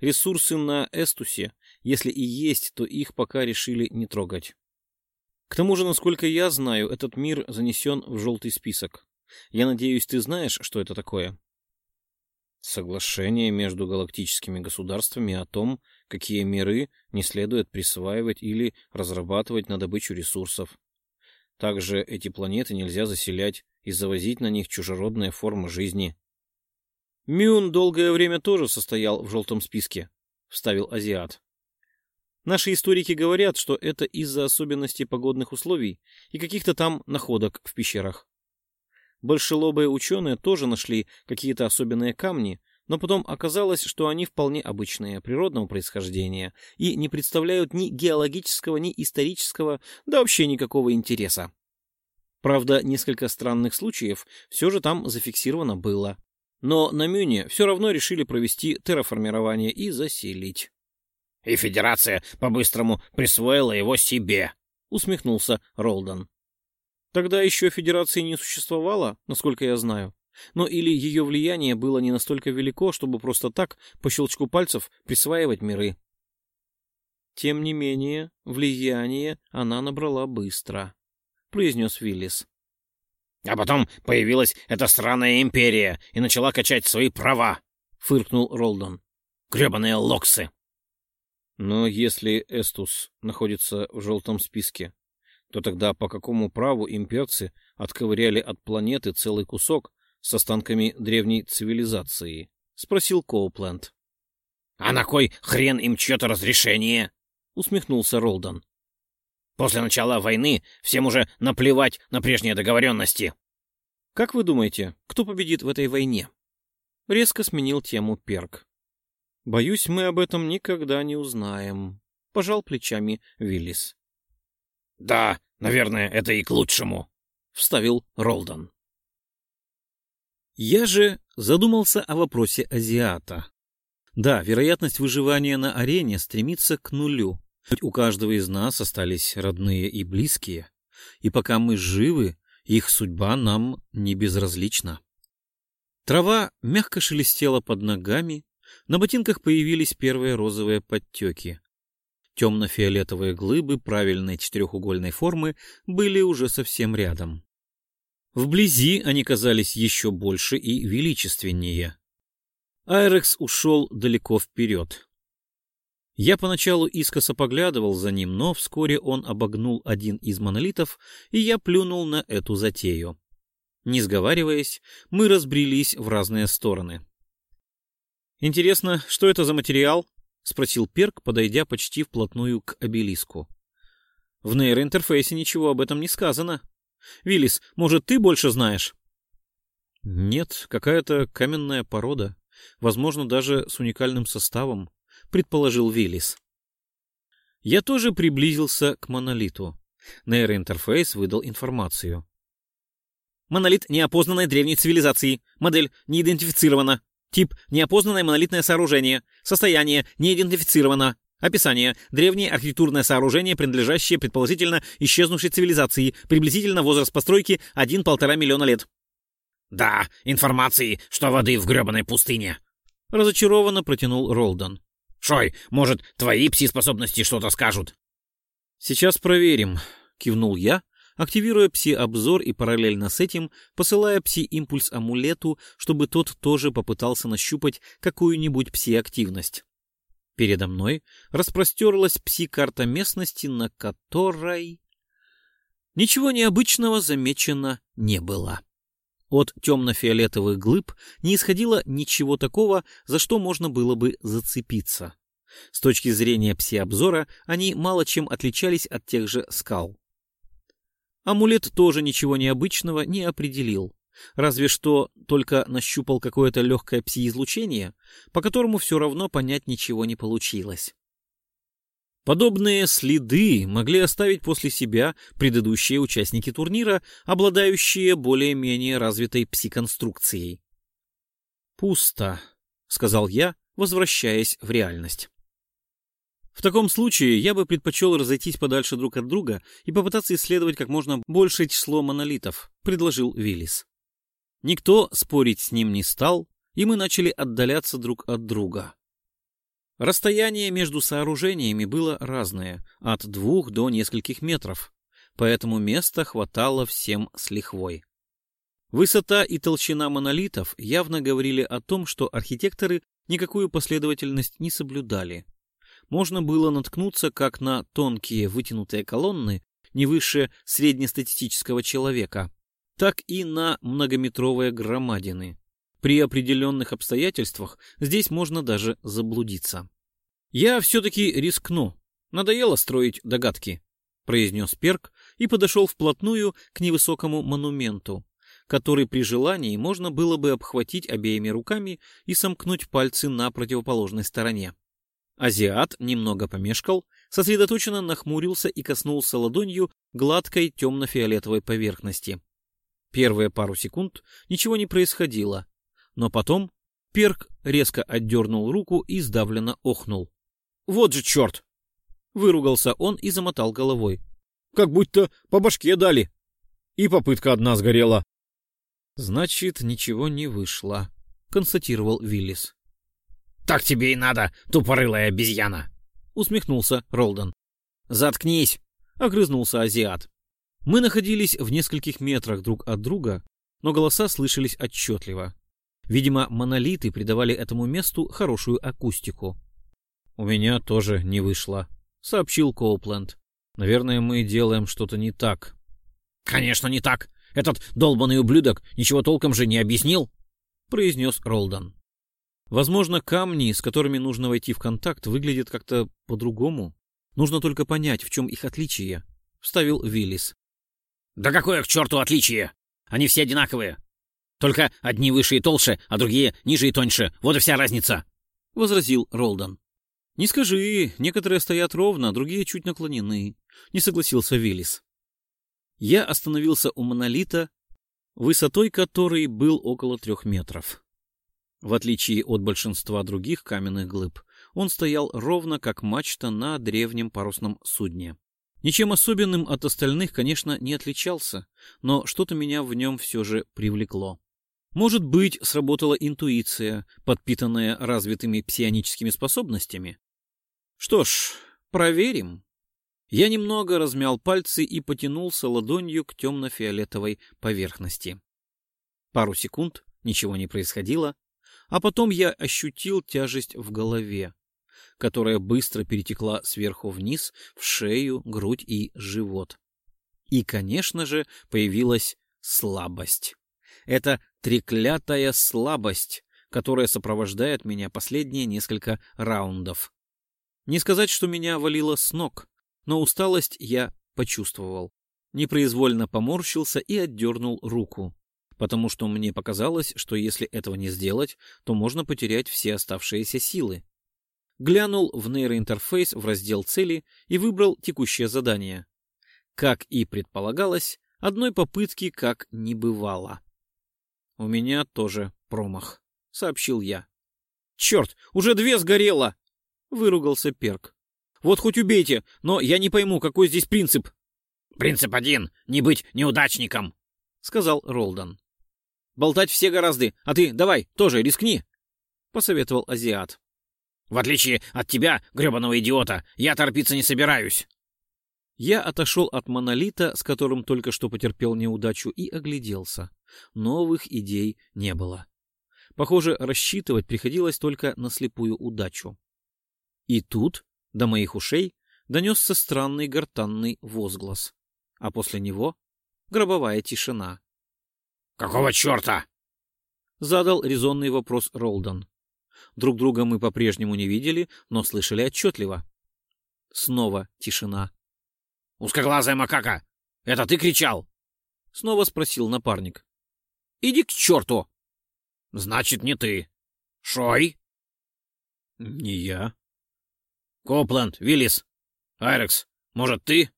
Ресурсы на Эстусе, если и есть, то их пока решили не трогать. К тому же, насколько я знаю, этот мир занесен в желтый список. Я надеюсь, ты знаешь, что это такое? Соглашение между галактическими государствами о том, какие миры не следует присваивать или разрабатывать на добычу ресурсов. Также эти планеты нельзя заселять и завозить на них чужеродные формы жизни. Мюн долгое время тоже состоял в желтом списке, вставил азиат. Наши историки говорят, что это из-за особенностей погодных условий и каких-то там находок в пещерах. Большелобые ученые тоже нашли какие-то особенные камни, но потом оказалось, что они вполне обычные, природного происхождения и не представляют ни геологического, ни исторического, да вообще никакого интереса. Правда, несколько странных случаев все же там зафиксировано было. Но на Мюне все равно решили провести терраформирование и заселить. — И Федерация по-быстрому присвоила его себе, — усмехнулся Ролдон. — Тогда еще Федерации не существовало, насколько я знаю но или ее влияние было не настолько велико, чтобы просто так, по щелчку пальцев, присваивать миры. Тем не менее, влияние она набрала быстро, — произнес Виллис. — А потом появилась эта сраная империя и начала качать свои права, — фыркнул Ролдон. — Гребаные локсы! Но если Эстус находится в желтом списке, то тогда по какому праву имперцы отковыряли от планеты целый кусок, с останками древней цивилизации? — спросил Коупленд. — А на кой хрен им чье-то разрешение? — усмехнулся Ролдон. — После начала войны всем уже наплевать на прежние договоренности. — Как вы думаете, кто победит в этой войне? Резко сменил тему Перк. — Боюсь, мы об этом никогда не узнаем, — пожал плечами Виллис. — Да, наверное, это и к лучшему, — вставил Ролдон. Я же задумался о вопросе азиата. Да, вероятность выживания на арене стремится к нулю. Ведь у каждого из нас остались родные и близкие. И пока мы живы, их судьба нам не безразлична. Трава мягко шелестела под ногами, на ботинках появились первые розовые подтеки. Темно-фиолетовые глыбы правильной четырехугольной формы были уже совсем рядом. Вблизи они казались еще больше и величественнее. Айрекс ушел далеко вперед. Я поначалу искоса поглядывал за ним, но вскоре он обогнул один из монолитов, и я плюнул на эту затею. Не сговариваясь, мы разбрелись в разные стороны. «Интересно, что это за материал?» — спросил Перк, подойдя почти вплотную к обелиску. «В нейроинтерфейсе ничего об этом не сказано. Виллис, может, ты больше знаешь?» «Нет, какая-то каменная порода, возможно, даже с уникальным составом», — предположил Виллис. Я тоже приблизился к монолиту. Нейроинтерфейс выдал информацию. Монолит неопознанной древней цивилизации. Модель не идентифицирована. Тип – неопознанное монолитное сооружение. Состояние – не идентифицировано. Описание. Древнее архитектурное сооружение, принадлежащее, предположительно, исчезнувшей цивилизации. Приблизительно возраст постройки – 1-1,5 миллиона лет. «Да, информации, что воды в гребаной пустыне!» Разочарованно протянул Ролдон. «Шой, может, твои пси-способности что-то скажут?» «Сейчас проверим», — кивнул я, активируя пси-обзор и параллельно с этим посылая пси-импульс амулету, чтобы тот тоже попытался нащупать какую-нибудь пси-активность. Передо мной распростерлась пси-карта местности, на которой... Ничего необычного замечено не было. От темно-фиолетовых глыб не исходило ничего такого, за что можно было бы зацепиться. С точки зрения пси-обзора они мало чем отличались от тех же скал. Амулет тоже ничего необычного не определил. Разве что только нащупал какое-то легкое пси-излучение, по которому все равно понять ничего не получилось. Подобные следы могли оставить после себя предыдущие участники турнира, обладающие более-менее развитой пси-конструкцией. «Пусто», — сказал я, возвращаясь в реальность. В таком случае я бы предпочел разойтись подальше друг от друга и попытаться исследовать как можно большее число монолитов, предложил Виллис. Никто спорить с ним не стал, и мы начали отдаляться друг от друга. Расстояние между сооружениями было разное, от двух до нескольких метров, поэтому места хватало всем с лихвой. Высота и толщина монолитов явно говорили о том, что архитекторы никакую последовательность не соблюдали можно было наткнуться как на тонкие вытянутые колонны не выше среднестатистического человека, так и на многометровые громадины. При определенных обстоятельствах здесь можно даже заблудиться. «Я все-таки рискну. Надоело строить догадки», — произнес Перк и подошел вплотную к невысокому монументу, который при желании можно было бы обхватить обеими руками и сомкнуть пальцы на противоположной стороне. Азиат немного помешкал, сосредоточенно нахмурился и коснулся ладонью гладкой темно-фиолетовой поверхности. Первые пару секунд ничего не происходило, но потом Перк резко отдернул руку и сдавленно охнул. «Вот же черт!» Выругался он и замотал головой. «Как будто по башке дали!» И попытка одна сгорела. «Значит, ничего не вышло», — констатировал Виллис. «Так тебе и надо, тупорылая обезьяна!» — усмехнулся Ролдон. «Заткнись!» — огрызнулся азиат. Мы находились в нескольких метрах друг от друга, но голоса слышались отчетливо. Видимо, монолиты придавали этому месту хорошую акустику. «У меня тоже не вышло», — сообщил Коупленд. «Наверное, мы делаем что-то не так». «Конечно, не так. Этот долбанный ублюдок ничего толком же не объяснил», — произнес Ролдон. Возможно, камни, с которыми нужно войти в контакт, выглядят как-то по-другому. Нужно только понять, в чем их отличие, — вставил Виллис. — Да какое к черту отличие? Они все одинаковые. Только одни выше и толще, а другие ниже и тоньше. Вот и вся разница, — возразил Ролдон. — Не скажи, некоторые стоят ровно, другие чуть наклонены, — не согласился Виллис. Я остановился у монолита, высотой которой был около трех метров. В отличие от большинства других каменных глыб, он стоял ровно как мачта на древнем парусном судне. Ничем особенным от остальных, конечно, не отличался, но что-то меня в нем все же привлекло. Может быть, сработала интуиция, подпитанная развитыми псионическими способностями? Что ж, проверим. Я немного размял пальцы и потянулся ладонью к темно-фиолетовой поверхности. Пару секунд ничего не происходило, а потом я ощутил тяжесть в голове. которая быстро перетекла сверху вниз в шею, грудь и живот. И, конечно же, появилась слабость. Это треклятая слабость, которая сопровождает меня последние несколько раундов. Не сказать, что меня валило с ног, но усталость я почувствовал. Непроизвольно поморщился и отдернул руку, потому что мне показалось, что если этого не сделать, то можно потерять все оставшиеся силы. Глянул в нейроинтерфейс в раздел цели и выбрал текущее задание. Как и предполагалось, одной попытки как не бывало. «У меня тоже промах», — сообщил я. «Черт, уже две сгорело!» — выругался Перк. «Вот хоть убейте, но я не пойму, какой здесь принцип». «Принцип один — не быть неудачником», — сказал Ролдон. «Болтать все гораздо, а ты давай, тоже рискни», — посоветовал азиат. «В отличие от тебя, гребаного идиота, я торопиться не собираюсь». Я отошел от монолита, с которым только что потерпел неудачу, и огляделся. Новых идей не было. Похоже, рассчитывать приходилось только на слепую удачу. И тут до моих ушей донесся странный гортанный возглас, а после него гробовая тишина. «Какого черта?» — задал резонный вопрос Ролдон. Друг друга мы по-прежнему не видели, но слышали отчетливо. Снова тишина. «Узкоглазая макака! Это ты кричал?» — снова спросил напарник. «Иди к черту!» «Значит, не ты. Шой?» «Не я», Копленд, Виллис, Айрекс, может, ты?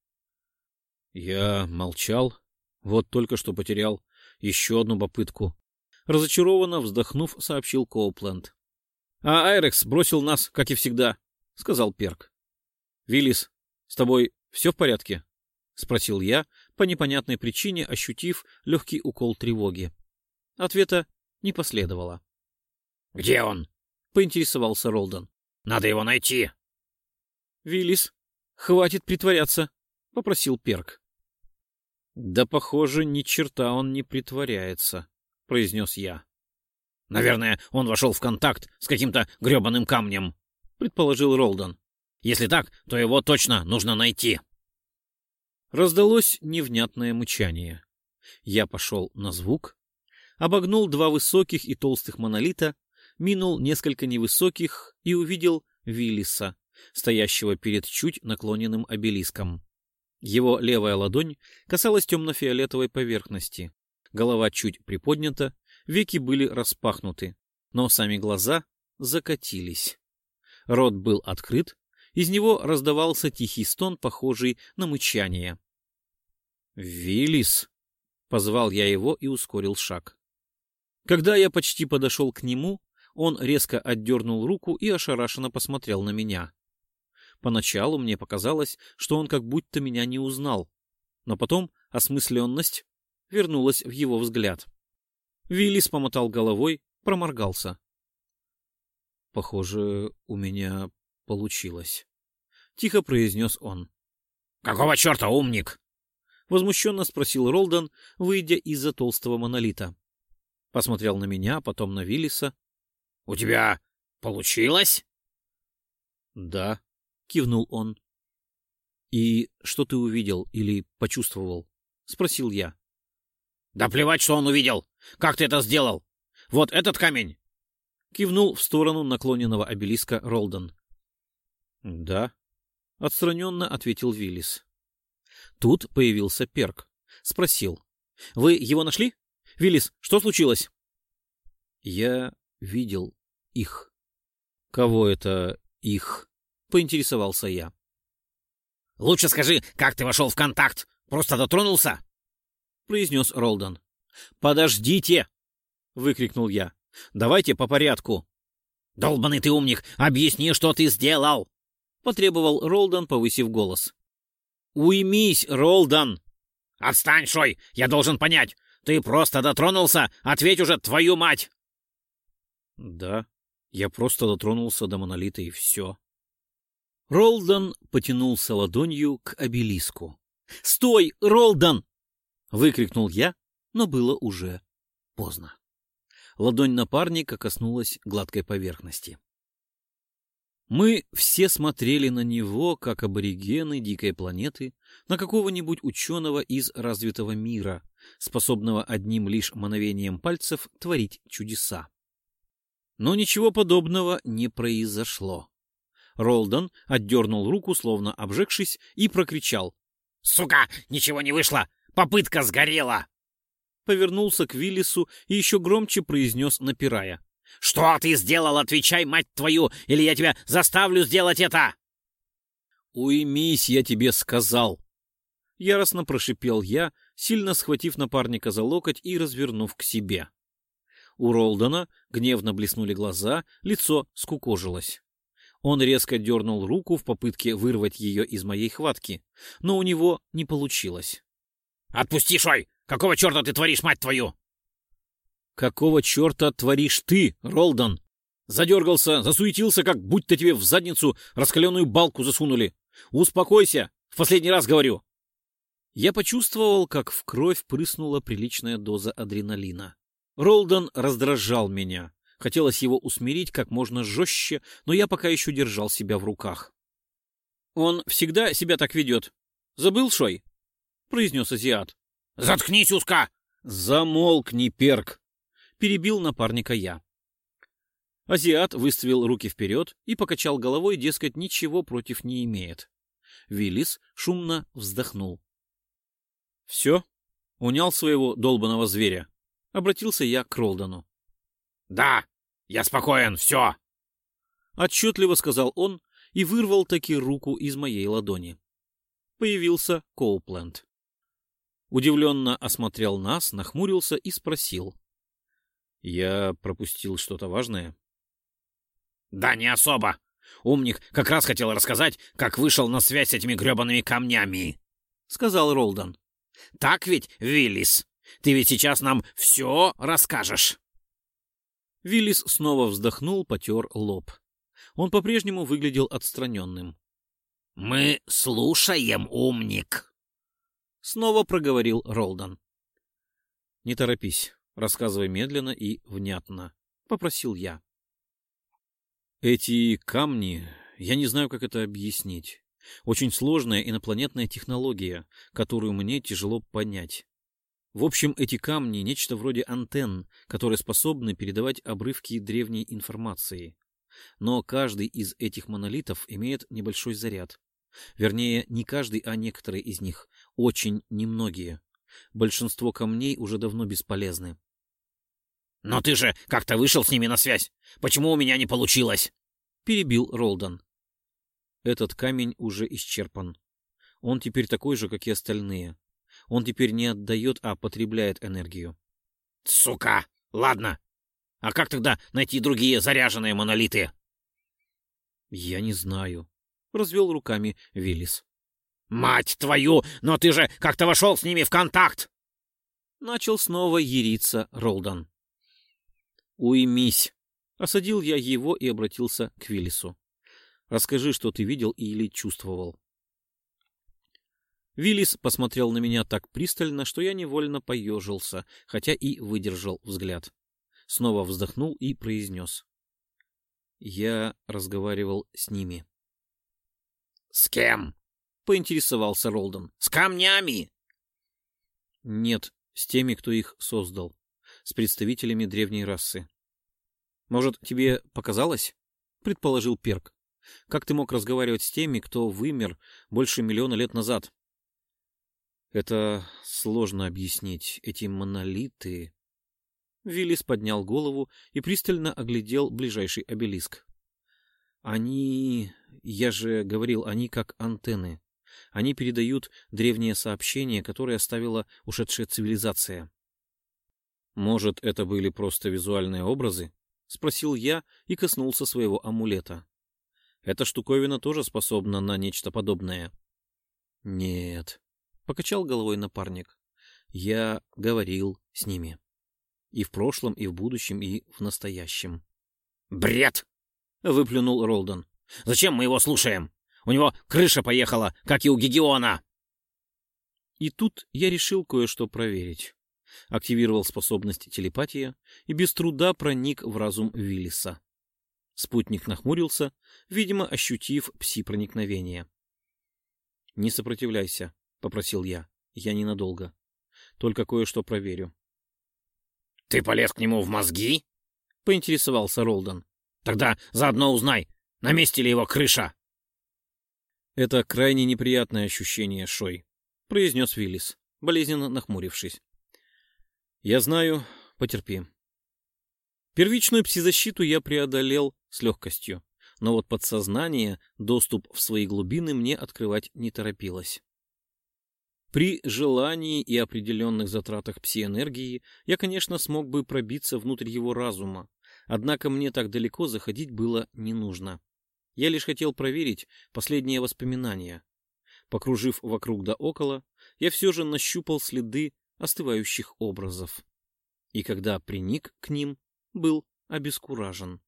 Я молчал. Вот только что потерял еще одну попытку. Разочарованно вздохнув, сообщил Коупленд. — А Айрекс бросил нас, как и всегда, — сказал Перк. — Виллис, с тобой все в порядке? — спросил я, по непонятной причине ощутив легкий укол тревоги. Ответа не последовало. — Где он? — поинтересовался Ролдон. — Надо его найти. Виллис, хватит притворяться, — попросил Перк. — Да, похоже, ни черта он не притворяется, — произнес я. — Наверное, он вошел в контакт с каким-то гребаным камнем, — предположил Ролдон. — Если так, то его точно нужно найти. Раздалось невнятное мычание. Я пошел на звук, обогнул два высоких и толстых монолита, минул несколько невысоких и увидел Виллиса, стоящего перед чуть наклоненным обелиском. Его левая ладонь касалась темно-фиолетовой поверхности, голова чуть приподнята, веки были распахнуты, но сами глаза закатились. Рот был открыт, из него раздавался тихий стон, похожий на мычание. «Виллис!» — позвал я его и ускорил шаг. Когда я почти подошел к нему, он резко отдернул руку и ошарашенно посмотрел на меня. Поначалу мне показалось, что он как будто меня не узнал, но потом осмысленность вернулась в его взгляд. Виллис помотал головой, проморгался. «Похоже, у меня получилось», — тихо произнес он. «Какого черта, умник?» — возмущенно спросил Ролдон, выйдя из-за толстого монолита. Посмотрел на меня, потом на Виллиса. «У тебя получилось?» «Да», кивнул он. И что ты увидел или почувствовал? спросил я. Да плевать, что он увидел. Как ты это сделал? Вот этот камень. Кивнул в сторону наклоненного обелиска Ролдон. Да, отстраненно ответил Виллис. Тут появился Перк. Спросил. Вы его нашли? Виллис, что случилось? Я видел их. Кого это их? Поинтересовался я. «Лучше скажи, как ты вошел в контакт? Просто дотронулся?» — произнес Ролдон. «Подождите!» — выкрикнул я. «Давайте по порядку». «Долбанный ты умник! Объясни, что ты сделал!» — потребовал Ролдон, повысив голос. «Уймись, Ролдон!» «Отстань, Шой! Я должен понять! Ты просто дотронулся! Ответь уже, твою мать!» «Да, я просто дотронулся до монолита, и все», Ролдон потянулся ладонью к обелиску. «Стой, Ролдон!» — выкрикнул я, но было уже поздно. Ладонь напарника коснулась гладкой поверхности. Мы все смотрели на него, как аборигены дикой планеты, на какого-нибудь ученого из развитого мира, способного одним лишь мановением пальцев творить чудеса. Но ничего подобного не произошло. Ролдон отдернул руку, словно обжегшись, и прокричал. «Сука, ничего не вышло! Попытка сгорела!» Повернулся к Виллису и еще громче произнес, напирая. «Что ты сделал? Отвечай, мать твою, или я тебя заставлю сделать это!» «Уймись, я тебе сказал!» Яростно прошипел я, сильно схватив напарника за локоть и развернув к себе. У Ролдона гневно блеснули глаза, лицо скукожилось. Он резко дернул руку в попытке вырвать ее из моей хватки, но у него не получилось. «Отпусти, Шой! Какого черта ты творишь, мать твою?» «Какого черта творишь ты, Ролдон?» Задергался, засуетился, как будто тебе в задницу раскаленную балку засунули. «Успокойся! В последний раз говорю!» Я почувствовал, как в кровь прыснула приличная доза адреналина. Ролдон раздражал меня. Хотелось его усмирить как можно жестче, но я пока еще держал себя в руках. «Он всегда себя так ведет. Забыл, Шой?» — произнес азиат. «Заткнись, узка!» «Замолкни, перк!» — перебил напарника я. Азиат выставил руки вперед и покачал головой, дескать, ничего против не имеет. Виллис шумно вздохнул. «Все? Унял своего долбаного зверя?» — обратился я к Ролдану. «Да, я спокоен, все!» Отчетливо сказал он и вырвал таки руку из моей ладони. Появился Коупленд. Удивленно осмотрел нас, нахмурился и спросил. «Я пропустил что-то важное?» «Да не особо. Умник как раз хотел рассказать, как вышел на связь с этими гребаными камнями», — сказал Ролдон. «Так ведь, Виллис? Ты ведь сейчас нам все расскажешь?» Виллис снова вздохнул, потер лоб. Он по-прежнему выглядел отстраненным. «Мы слушаем, умник!» Снова проговорил Ролдон. «Не торопись, рассказывай медленно и внятно», — попросил я. «Эти камни, я не знаю, как это объяснить. Очень сложная инопланетная технология, которую мне тяжело понять. В общем, эти камни — нечто вроде антенн, которые способны передавать обрывки древней информации. Но каждый из этих монолитов имеет небольшой заряд. Вернее, не каждый, а некоторые из них. Очень немногие. Большинство камней уже давно бесполезны. «Но ты же как-то вышел с ними на связь. Почему у меня не получилось?» — перебил Ролдон. «Этот камень уже исчерпан. Он теперь такой же, как и остальные. Он теперь не отдает, а потребляет энергию. Сука! Ладно. А как тогда найти другие заряженные монолиты? Я не знаю. Развел руками Виллис. Мать твою! Но ты же как-то вошел с ними в контакт! Начал снова яриться Ролдан. Уймись. Осадил я его и обратился к Виллису. Расскажи, что ты видел или чувствовал. Виллис посмотрел на меня так пристально, что я невольно поежился, хотя и выдержал взгляд. Снова вздохнул и произнес. Я разговаривал с ними. — С кем? — поинтересовался Ролдон. — С камнями? — Нет, с теми, кто их создал. С представителями древней расы. — Может, тебе показалось? — предположил Перк. — Как ты мог разговаривать с теми, кто вымер больше миллиона лет назад? Это сложно объяснить. Эти монолиты... Виллис поднял голову и пристально оглядел ближайший обелиск. Они... Я же говорил, они как антенны. Они передают древние сообщения, которые оставила ушедшая цивилизация. Может, это были просто визуальные образы? Спросил я и коснулся своего амулета. Эта штуковина тоже способна на нечто подобное. Нет, — покачал головой напарник. «Я говорил с ними. И в прошлом, и в будущем, и в настоящем». «Бред!» — выплюнул Ролдон. «Зачем мы его слушаем? У него крыша поехала, как и у Гегиона!» И тут я решил кое-что проверить. Активировал способность телепатия и без труда проник в разум Виллиса. Спутник нахмурился, видимо, ощутив пси-проникновение. «Не сопротивляйся», — попросил я. «Я ненадолго. Только кое-что проверю». «Ты полез к нему в мозги?» — поинтересовался Ролдон. «Тогда заодно узнай, на месте ли его крыша?» «Это крайне неприятное ощущение, Шой», — произнес Виллис, болезненно нахмурившись. «Я знаю, потерпи». Первичную псизащиту я преодолел с легкостью, но вот подсознание доступ в свои глубины мне открывать не торопилось. При желании и определенных затратах псиэнергии я, конечно, смог бы пробиться внутрь его разума, однако мне так далеко заходить было не нужно. Я лишь хотел проверить последние воспоминания. Покружив вокруг да около, я все же нащупал следы остывающих образов. И когда приник к ним, был обескуражен.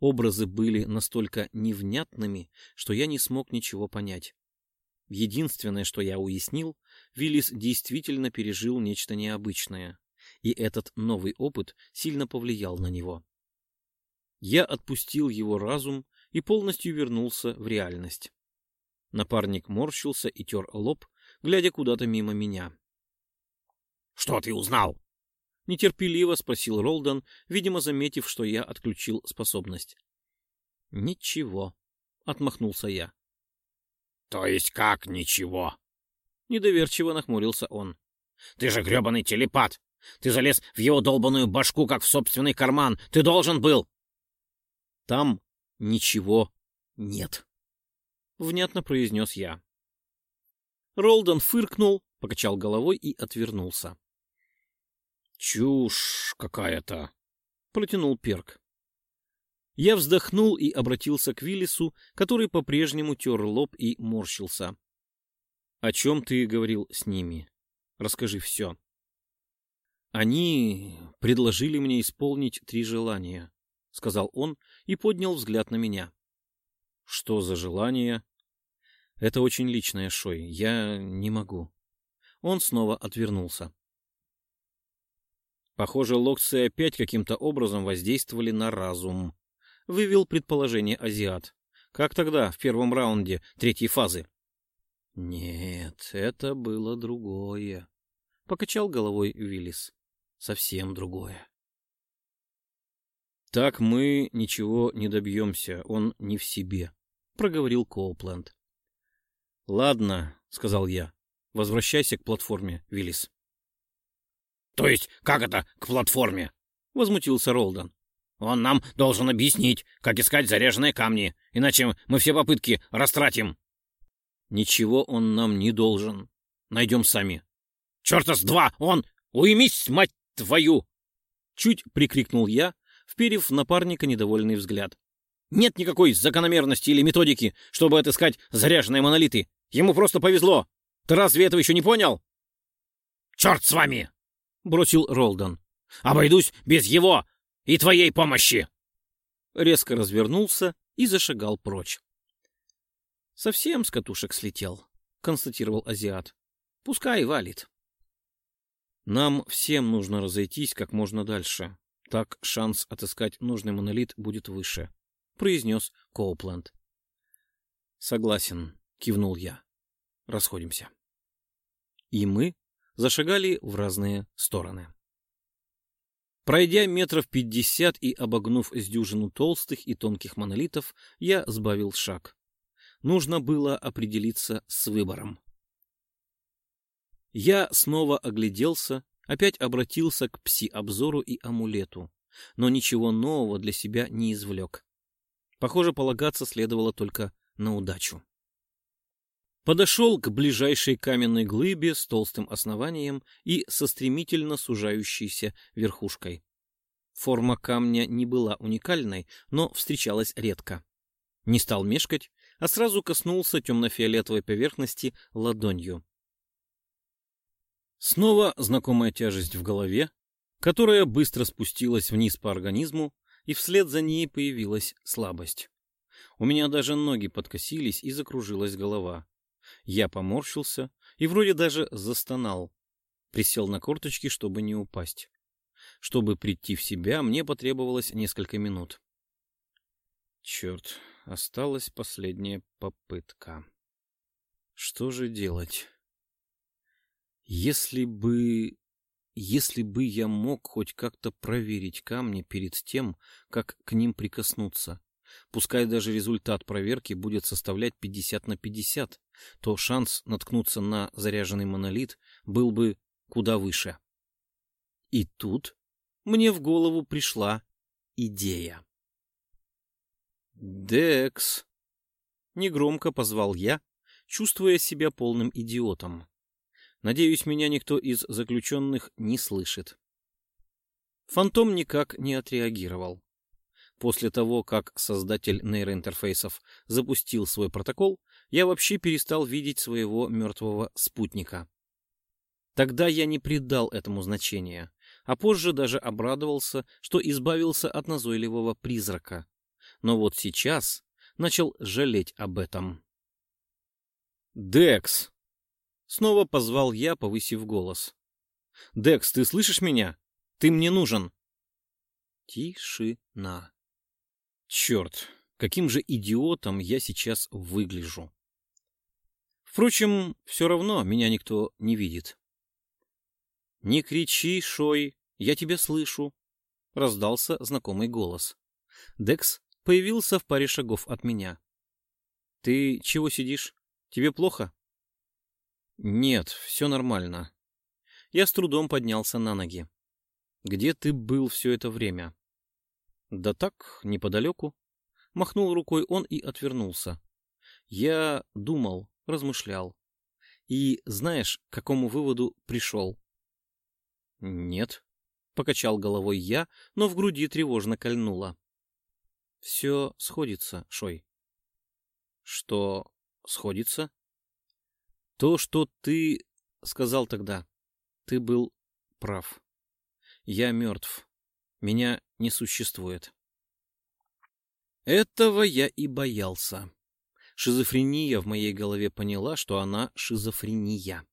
Образы были настолько невнятными, что я не смог ничего понять. Единственное, что я уяснил, Виллис действительно пережил нечто необычное, и этот новый опыт сильно повлиял на него. Я отпустил его разум и полностью вернулся в реальность. Напарник морщился и тер лоб, глядя куда-то мимо меня. — Что ты узнал? — нетерпеливо спросил Ролдон, видимо, заметив, что я отключил способность. — Ничего, — отмахнулся я. — То есть как ничего? Недоверчиво нахмурился он. — Ты же гребаный телепат! Ты залез в его долбаную башку, как в собственный карман! Ты должен был! — Там ничего нет, — внятно произнес я. Ролдон фыркнул, покачал головой и отвернулся. «Чушь какая-то!» — протянул Перк. Я вздохнул и обратился к Виллису, который по-прежнему тер лоб и морщился. «О чем ты говорил с ними? Расскажи все». «Они предложили мне исполнить три желания», — сказал он и поднял взгляд на меня. «Что за желание?» «Это очень личное, Шой. Я не могу». Он снова отвернулся. Похоже, локции опять каким-то образом воздействовали на разум. Вывел предположение азиат. Как тогда, в первом раунде третьей фазы? Нет, это было другое. Покачал головой Виллис. Совсем другое. Так мы ничего не добьемся, он не в себе, проговорил Коупленд. Ладно, сказал я. Возвращайся к платформе, Виллис. То есть, как это к платформе? Возмутился Ролдон. Он нам должен объяснить, как искать заряженные камни, иначе мы все попытки растратим. Ничего он нам не должен. Найдем сами. Черта с два! Он! Уймись, мать твою! Чуть прикрикнул я, вперев напарника недовольный взгляд. Нет никакой закономерности или методики, чтобы отыскать заряженные монолиты. Ему просто повезло. Ты разве этого еще не понял? Черт с вами! — бросил Ролдон. «Обойдусь без его и твоей помощи!» Резко развернулся и зашагал прочь. «Совсем с катушек слетел», — констатировал азиат. «Пускай валит». «Нам всем нужно разойтись как можно дальше. Так шанс отыскать нужный монолит будет выше», — произнес Коупленд. «Согласен», — кивнул я. «Расходимся». И мы зашагали в разные стороны. Пройдя метров пятьдесят и обогнув с дюжину толстых и тонких монолитов, я сбавил шаг. Нужно было определиться с выбором. Я снова огляделся, опять обратился к пси-обзору и амулету, но ничего нового для себя не извлек. Похоже, полагаться следовало только на удачу. Подошел к ближайшей каменной глыбе с толстым основанием и со стремительно сужающейся верхушкой. Форма камня не была уникальной, но встречалась редко. Не стал мешкать, а сразу коснулся темно-фиолетовой поверхности ладонью. Снова знакомая тяжесть в голове, которая быстро спустилась вниз по организму, и вслед за ней появилась слабость. У меня даже ноги подкосились и закружилась голова. Я поморщился и вроде даже застонал. Присел на корточки, чтобы не упасть. Чтобы прийти в себя, мне потребовалось несколько минут. Черт, осталась последняя попытка. Что же делать? Если бы... Если бы я мог хоть как-то проверить камни перед тем, как к ним прикоснуться, пускай даже результат проверки будет составлять 50 на 50, то шанс наткнуться на заряженный монолит был бы куда выше. И тут мне в голову пришла идея. «Декс!» — негромко позвал я, чувствуя себя полным идиотом. Надеюсь, меня никто из заключенных не слышит. Фантом никак не отреагировал. После того, как создатель нейроинтерфейсов запустил свой протокол, я вообще перестал видеть своего мертвого спутника. Тогда я не придал этому значения, а позже даже обрадовался, что избавился от назойливого призрака. Но вот сейчас начал жалеть об этом. «Декс!» — снова позвал я, повысив голос. «Декс, ты слышишь меня? Ты мне нужен!» Тишина. Черт, каким же идиотом я сейчас выгляжу. Впрочем, все равно меня никто не видит. «Не кричи, Шой, я тебя слышу», — раздался знакомый голос. Декс появился в паре шагов от меня. «Ты чего сидишь? Тебе плохо?» «Нет, все нормально». Я с трудом поднялся на ноги. «Где ты был все это время?» «Да так, неподалеку». Махнул рукой он и отвернулся. Я думал, размышлял. И знаешь, к какому выводу пришел? Нет, покачал головой я, но в груди тревожно кольнуло. Все сходится, Шой. Что сходится? То, что ты сказал тогда. Ты был прав. Я мертв. Меня не существует. Этого я и боялся. Шизофрения в моей голове поняла, что она шизофрения.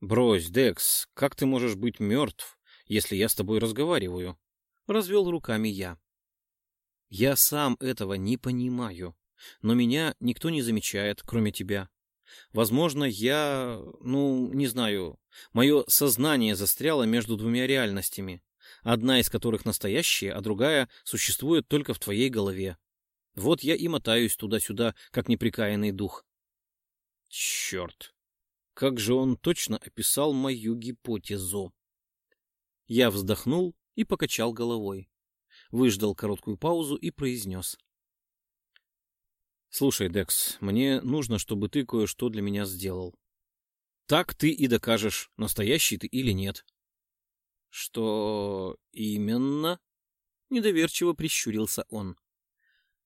«Брось, Декс, как ты можешь быть мертв, если я с тобой разговариваю?» — развел руками я. «Я сам этого не понимаю, но меня никто не замечает, кроме тебя. Возможно, я, ну, не знаю, мое сознание застряло между двумя реальностями, одна из которых настоящая, а другая существует только в твоей голове. Вот я и мотаюсь туда-сюда, как неприкаянный дух. Черт! Как же он точно описал мою гипотезу? Я вздохнул и покачал головой. Выждал короткую паузу и произнес. «Слушай, Декс, мне нужно, чтобы ты кое-что для меня сделал. Так ты и докажешь, настоящий ты или нет». «Что именно?» — недоверчиво прищурился он.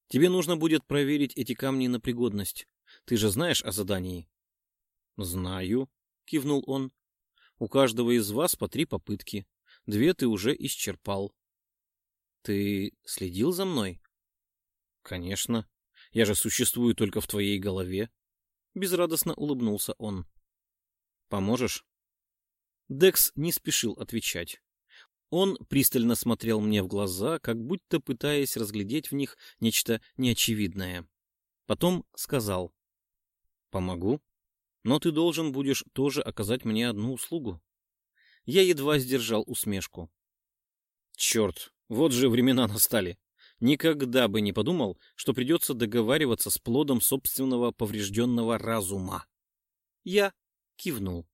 Тебе нужно будет проверить эти камни на пригодность. Ты же знаешь о задании? — Знаю, — кивнул он. — У каждого из вас по три попытки. Две ты уже исчерпал. — Ты следил за мной? — Конечно. Я же существую только в твоей голове. Безрадостно улыбнулся он. — Поможешь? Декс не спешил отвечать. Он пристально смотрел мне в глаза, как будто пытаясь разглядеть в них нечто неочевидное. Потом сказал. «Помогу, но ты должен будешь тоже оказать мне одну услугу». Я едва сдержал усмешку. «Черт, вот же времена настали. Никогда бы не подумал, что придется договариваться с плодом собственного поврежденного разума». Я кивнул.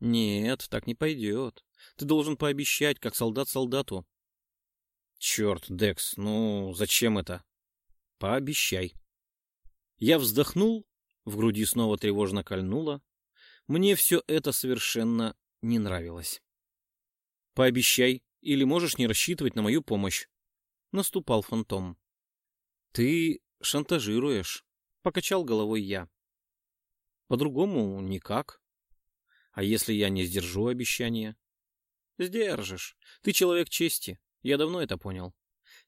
«Нет, так не пойдет. Ты должен пообещать, как солдат солдату. Черт, Декс, ну зачем это? Пообещай. Я вздохнул, в груди снова тревожно кольнуло. Мне все это совершенно не нравилось. Пообещай, или можешь не рассчитывать на мою помощь. Наступал фантом. Ты шантажируешь, покачал головой я. По-другому никак. А если я не сдержу обещания? Сдержишь. Ты человек чести. Я давно это понял.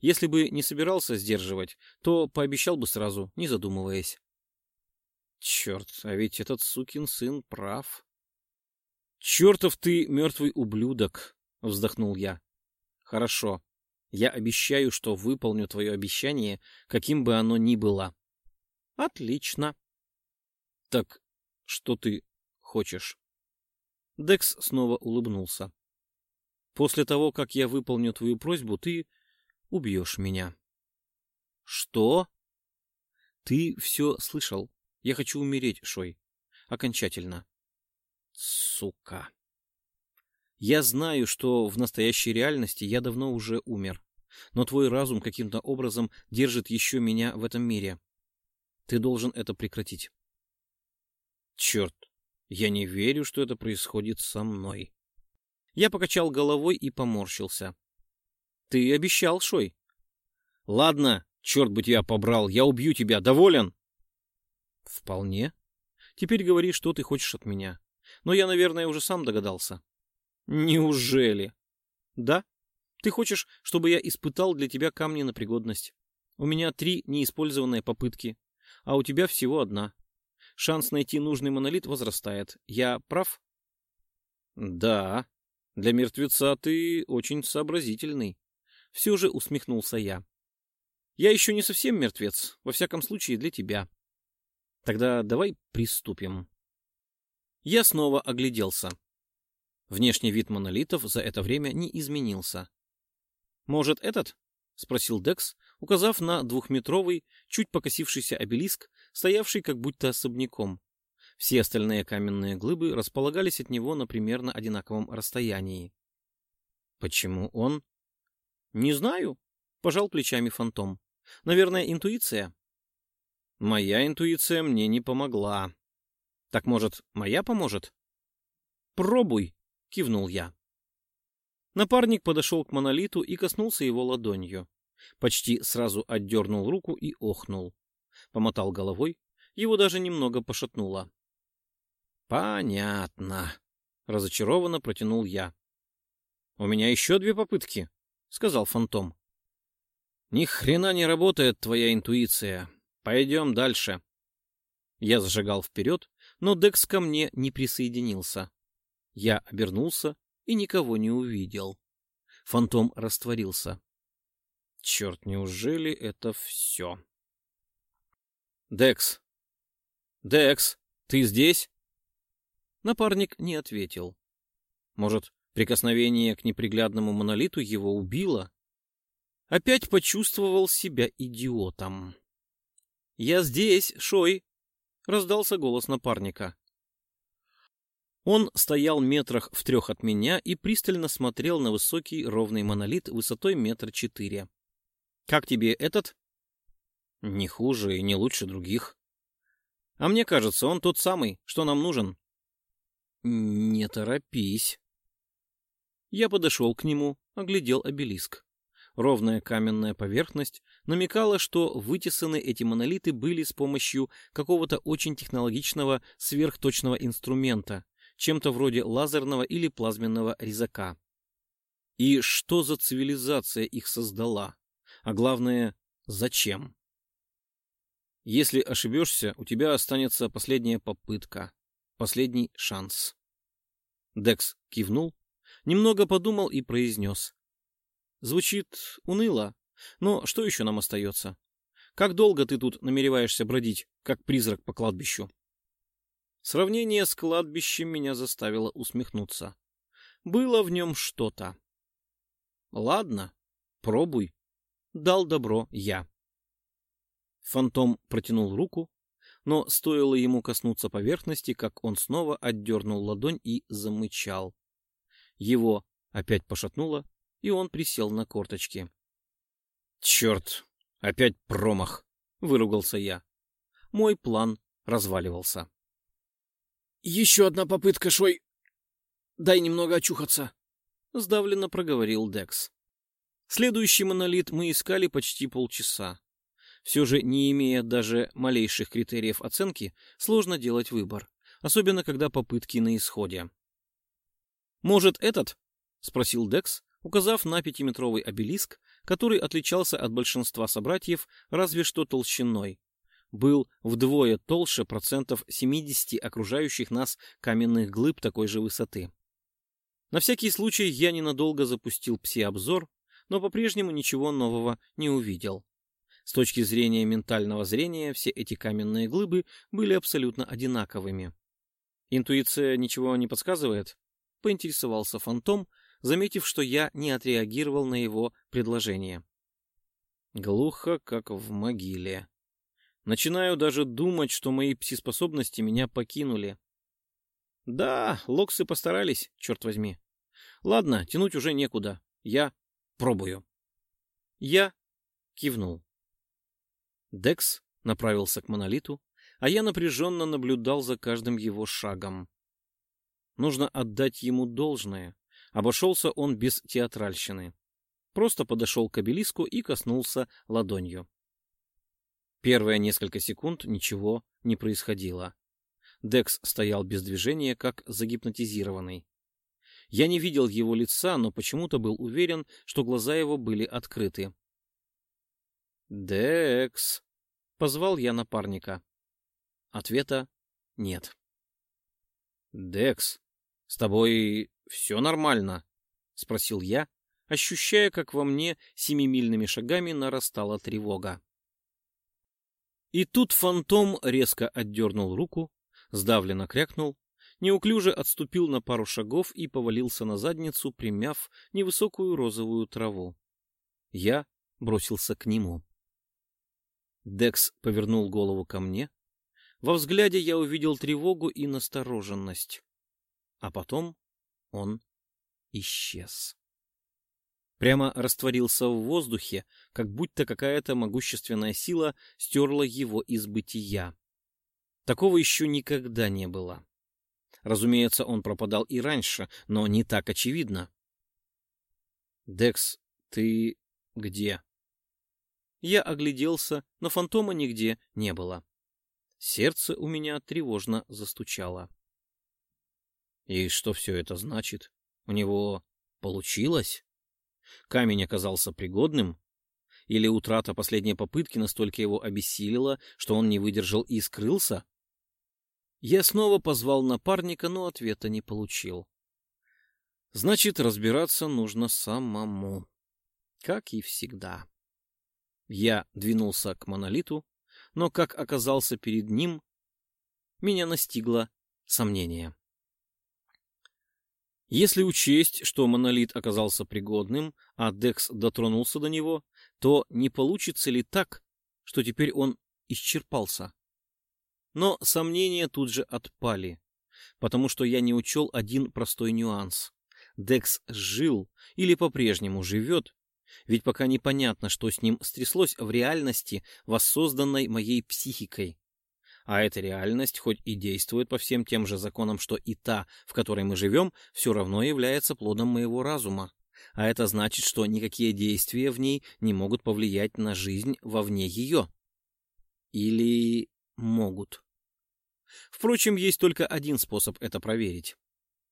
Если бы не собирался сдерживать, то пообещал бы сразу, не задумываясь. Черт, а ведь этот сукин сын прав. Чертов ты мертвый ублюдок, вздохнул я. Хорошо. Я обещаю, что выполню твое обещание, каким бы оно ни было. Отлично. Так что ты хочешь? Декс снова улыбнулся. После того, как я выполню твою просьбу, ты убьешь меня. Что? Ты все слышал. Я хочу умереть, Шой. Окончательно. Сука. Я знаю, что в настоящей реальности я давно уже умер, но твой разум каким-то образом держит еще меня в этом мире. Ты должен это прекратить. Черт, я не верю, что это происходит со мной. Я покачал головой и поморщился. Ты обещал, Шой. Ладно, черт бы тебя побрал, я убью тебя, доволен? Вполне. Теперь говори, что ты хочешь от меня. Но я, наверное, уже сам догадался. Неужели? Да? Ты хочешь, чтобы я испытал для тебя камни на пригодность? У меня три неиспользованные попытки, а у тебя всего одна. Шанс найти нужный монолит возрастает. Я прав? Да. Для мертвеца ты очень сообразительный. Все же усмехнулся я. Я еще не совсем мертвец, во всяком случае для тебя. Тогда давай приступим. Я снова огляделся. Внешний вид монолитов за это время не изменился. «Может, этот?» — спросил Декс, указав на двухметровый, чуть покосившийся обелиск, стоявший как будто особняком. Все остальные каменные глыбы располагались от него на примерно одинаковом расстоянии. «Почему он?» «Не знаю», — пожал плечами фантом. «Наверное, интуиция?» «Моя интуиция мне не помогла». «Так, может, моя поможет?» «Пробуй», — кивнул я. Напарник подошел к монолиту и коснулся его ладонью. Почти сразу отдернул руку и охнул. Помотал головой, его даже немного пошатнуло. «Понятно», — разочарованно протянул я. «У меня еще две попытки», — сказал фантом. «Ни хрена не работает твоя интуиция. Пойдем дальше». Я зажигал вперед, но Декс ко мне не присоединился. Я обернулся и никого не увидел. Фантом растворился. Черт, неужели это все? Декс! Декс, ты здесь? Напарник не ответил. Может, прикосновение к неприглядному монолиту его убило? Опять почувствовал себя идиотом. «Я здесь, Шой!» — раздался голос напарника. Он стоял метрах в трех от меня и пристально смотрел на высокий ровный монолит высотой метр четыре. «Как тебе этот?» «Не хуже и не лучше других». «А мне кажется, он тот самый, что нам нужен». «Не торопись». Я подошел к нему, оглядел обелиск. Ровная каменная поверхность намекала, что вытесаны эти монолиты были с помощью какого-то очень технологичного сверхточного инструмента, чем-то вроде лазерного или плазменного резака. И что за цивилизация их создала? А главное, зачем? Если ошибешься, у тебя останется последняя попытка, последний шанс. Декс кивнул, немного подумал и произнес. Звучит уныло, но что еще нам остается? Как долго ты тут намереваешься бродить, как призрак по кладбищу? Сравнение с кладбищем меня заставило усмехнуться. Было в нем что-то. Ладно, пробуй. Дал добро я. Фантом протянул руку, но стоило ему коснуться поверхности, как он снова отдернул ладонь и замычал. Его опять пошатнуло, и он присел на корточки. «Черт! Опять промах!» — выругался я. Мой план разваливался. Еще одна попытка, Шой. Дай немного очухаться. Сдавленно проговорил Декс. Следующий монолит мы искали почти полчаса. Все же, не имея даже малейших критериев оценки, сложно делать выбор, особенно когда попытки на исходе. «Может, этот?» — спросил Декс, указав на пятиметровый обелиск, который отличался от большинства собратьев разве что толщиной, был вдвое толще процентов 70 окружающих нас каменных глыб такой же высоты. На всякий случай я ненадолго запустил пси-обзор, но по-прежнему ничего нового не увидел. С точки зрения ментального зрения все эти каменные глыбы были абсолютно одинаковыми. Интуиция ничего не подсказывает? Поинтересовался фантом, заметив, что я не отреагировал на его предложение. Глухо, как в могиле. Начинаю даже думать, что мои пси-способности меня покинули. Да, локсы постарались, черт возьми. Ладно, тянуть уже некуда. Я пробую. Я кивнул. Декс направился к монолиту, а я напряженно наблюдал за каждым его шагом. Нужно отдать ему должное. Обошелся он без театральщины. Просто подошел к обелиску и коснулся ладонью. Первые несколько секунд ничего не происходило. Декс стоял без движения, как загипнотизированный. Я не видел его лица, но почему-то был уверен, что глаза его были открыты. «Декс!» — позвал я напарника. Ответа нет. «Декс, с тобой все нормально?» — спросил я, ощущая, как во мне семимильными шагами нарастала тревога. И тут фантом резко отдернул руку, сдавленно крякнул, неуклюже отступил на пару шагов и повалился на задницу, примяв невысокую розовую траву. Я бросился к нему. Декс повернул голову ко мне. Во взгляде я увидел тревогу и настороженность. А потом он исчез прямо растворился в воздухе, как будто какая-то могущественная сила стерла его из бытия. Такого еще никогда не было. Разумеется, он пропадал и раньше, но не так очевидно. «Декс, ты где?» Я огляделся, но фантома нигде не было. Сердце у меня тревожно застучало. И что все это значит? У него получилось? Камень оказался пригодным? Или утрата последней попытки настолько его обессилила, что он не выдержал и скрылся? Я снова позвал напарника, но ответа не получил. Значит, разбираться нужно самому. Как и всегда. Я двинулся к монолиту, но как оказался перед ним, меня настигло сомнение. Если учесть, что монолит оказался пригодным, а Декс дотронулся до него, то не получится ли так, что теперь он исчерпался? Но сомнения тут же отпали, потому что я не учел один простой нюанс. Декс жил или по-прежнему живет, ведь пока непонятно, что с ним стряслось в реальности, воссозданной моей психикой. А эта реальность, хоть и действует по всем тем же законам, что и та, в которой мы живем, все равно является плодом моего разума. А это значит, что никакие действия в ней не могут повлиять на жизнь вовне ее. Или могут. Впрочем, есть только один способ это проверить.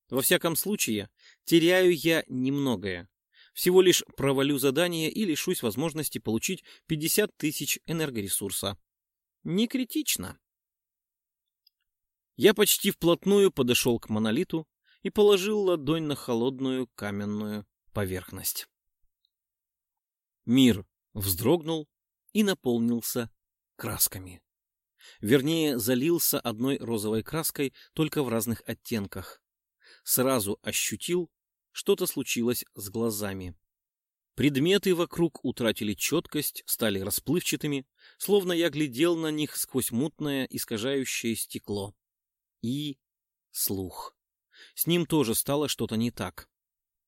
Во всяком случае, теряю я немногое. Всего лишь провалю задание и лишусь возможности получить 50 тысяч энергоресурса. Не критично. Я почти вплотную подошел к монолиту и положил ладонь на холодную каменную поверхность. Мир вздрогнул и наполнился красками. Вернее, залился одной розовой краской, только в разных оттенках. Сразу ощутил, что-то случилось с глазами. Предметы вокруг утратили четкость, стали расплывчатыми, словно я глядел на них сквозь мутное, искажающее стекло и слух. С ним тоже стало что-то не так.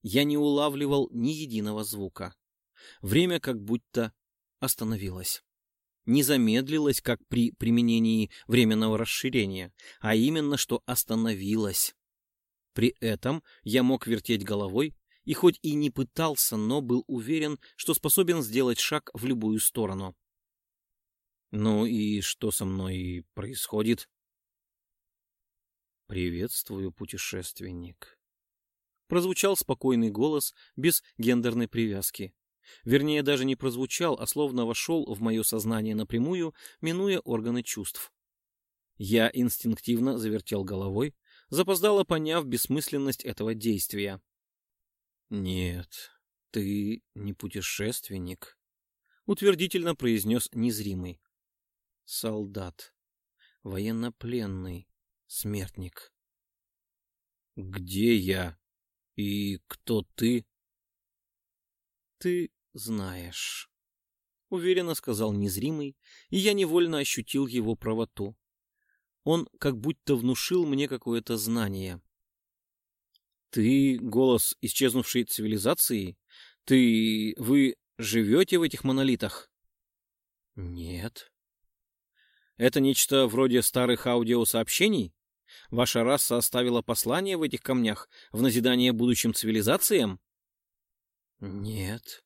Я не улавливал ни единого звука. Время как будто остановилось. Не замедлилось, как при применении временного расширения, а именно, что остановилось. При этом я мог вертеть головой, и хоть и не пытался, но был уверен, что способен сделать шаг в любую сторону. Ну и что со мной происходит? «Приветствую, путешественник». Прозвучал спокойный голос без гендерной привязки. Вернее, даже не прозвучал, а словно вошел в мое сознание напрямую, минуя органы чувств. Я инстинктивно завертел головой, запоздало поняв бессмысленность этого действия. «Нет, Ты не путешественник, утвердительно произнес незримый. Солдат, военнопленный, смертник. Где я? И кто ты? Ты знаешь, уверенно сказал незримый, и я невольно ощутил его правоту. Он как будто внушил мне какое-то знание. Ты голос исчезнувшей цивилизации? Ты... вы живете в этих монолитах? Нет. Это нечто вроде старых аудиосообщений? Ваша раса оставила послание в этих камнях в назидание будущим цивилизациям? Нет.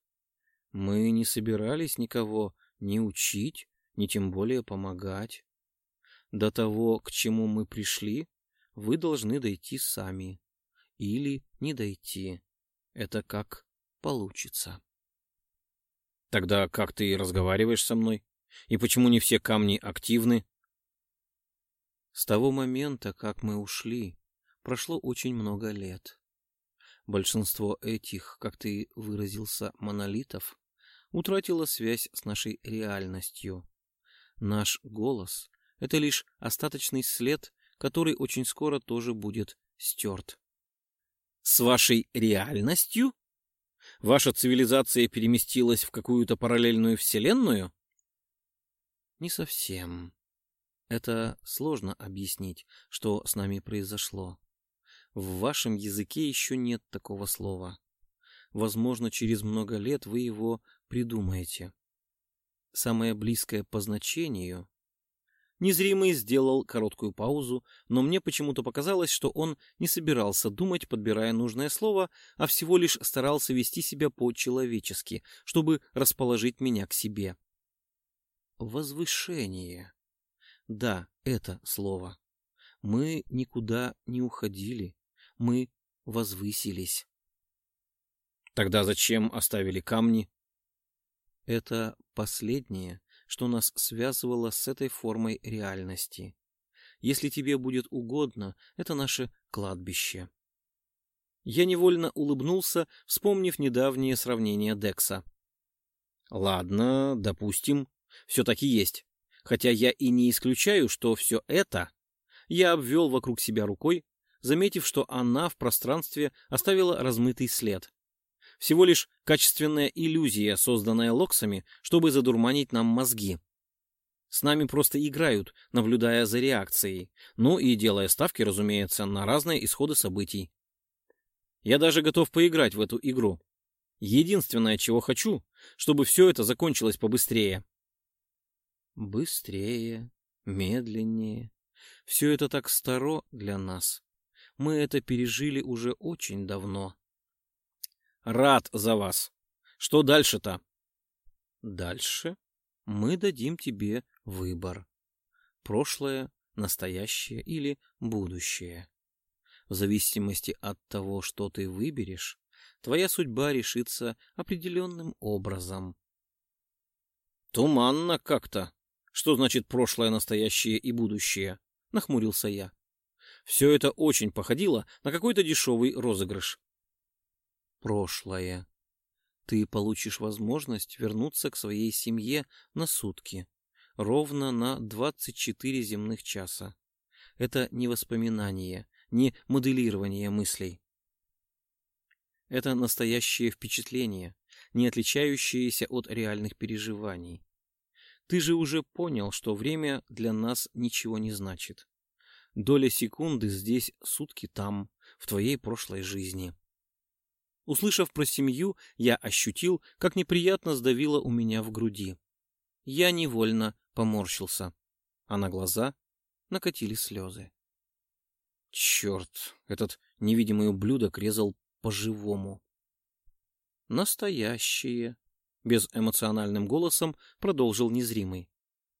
Мы не собирались никого ни учить, ни тем более помогать. До того, к чему мы пришли, вы должны дойти сами. Или не дойти. Это как получится. Тогда как ты разговариваешь со мной? И почему не все камни активны? С того момента, как мы ушли, прошло очень много лет. Большинство этих, как ты выразился, монолитов утратило связь с нашей реальностью. Наш голос — это лишь остаточный след, который очень скоро тоже будет стерт. С вашей реальностью? Ваша цивилизация переместилась в какую-то параллельную вселенную? Не совсем. Это сложно объяснить, что с нами произошло. В вашем языке еще нет такого слова. Возможно, через много лет вы его придумаете. Самое близкое по значению Незримый сделал короткую паузу, но мне почему-то показалось, что он не собирался думать, подбирая нужное слово, а всего лишь старался вести себя по-человечески, чтобы расположить меня к себе. Возвышение. Да, это слово. Мы никуда не уходили. Мы возвысились. Тогда зачем оставили камни? Это последнее, что нас связывало с этой формой реальности. Если тебе будет угодно, это наше кладбище. Я невольно улыбнулся, вспомнив недавнее сравнение Декса. Ладно, допустим, все-таки есть. Хотя я и не исключаю, что все это... Я обвел вокруг себя рукой, заметив, что она в пространстве оставила размытый след всего лишь качественная иллюзия, созданная локсами, чтобы задурманить нам мозги. С нами просто играют, наблюдая за реакцией, ну и делая ставки, разумеется, на разные исходы событий. Я даже готов поиграть в эту игру. Единственное, чего хочу, чтобы все это закончилось побыстрее. Быстрее, медленнее. Все это так старо для нас. Мы это пережили уже очень давно. Рад за вас. Что дальше-то? Дальше мы дадим тебе выбор. Прошлое, настоящее или будущее. В зависимости от того, что ты выберешь, твоя судьба решится определенным образом. Туманно как-то. Что значит прошлое, настоящее и будущее? Нахмурился я. Все это очень походило на какой-то дешевый розыгрыш прошлое. Ты получишь возможность вернуться к своей семье на сутки, ровно на 24 земных часа. Это не воспоминание, не моделирование мыслей. Это настоящее впечатление, не отличающееся от реальных переживаний. Ты же уже понял, что время для нас ничего не значит. Доля секунды здесь, сутки там, в твоей прошлой жизни. Услышав про семью, я ощутил, как неприятно сдавило у меня в груди. Я невольно поморщился, а на глаза накатили слезы. Черт, этот невидимый ублюдок резал по-живому. Настоящее, безэмоциональным голосом продолжил незримый.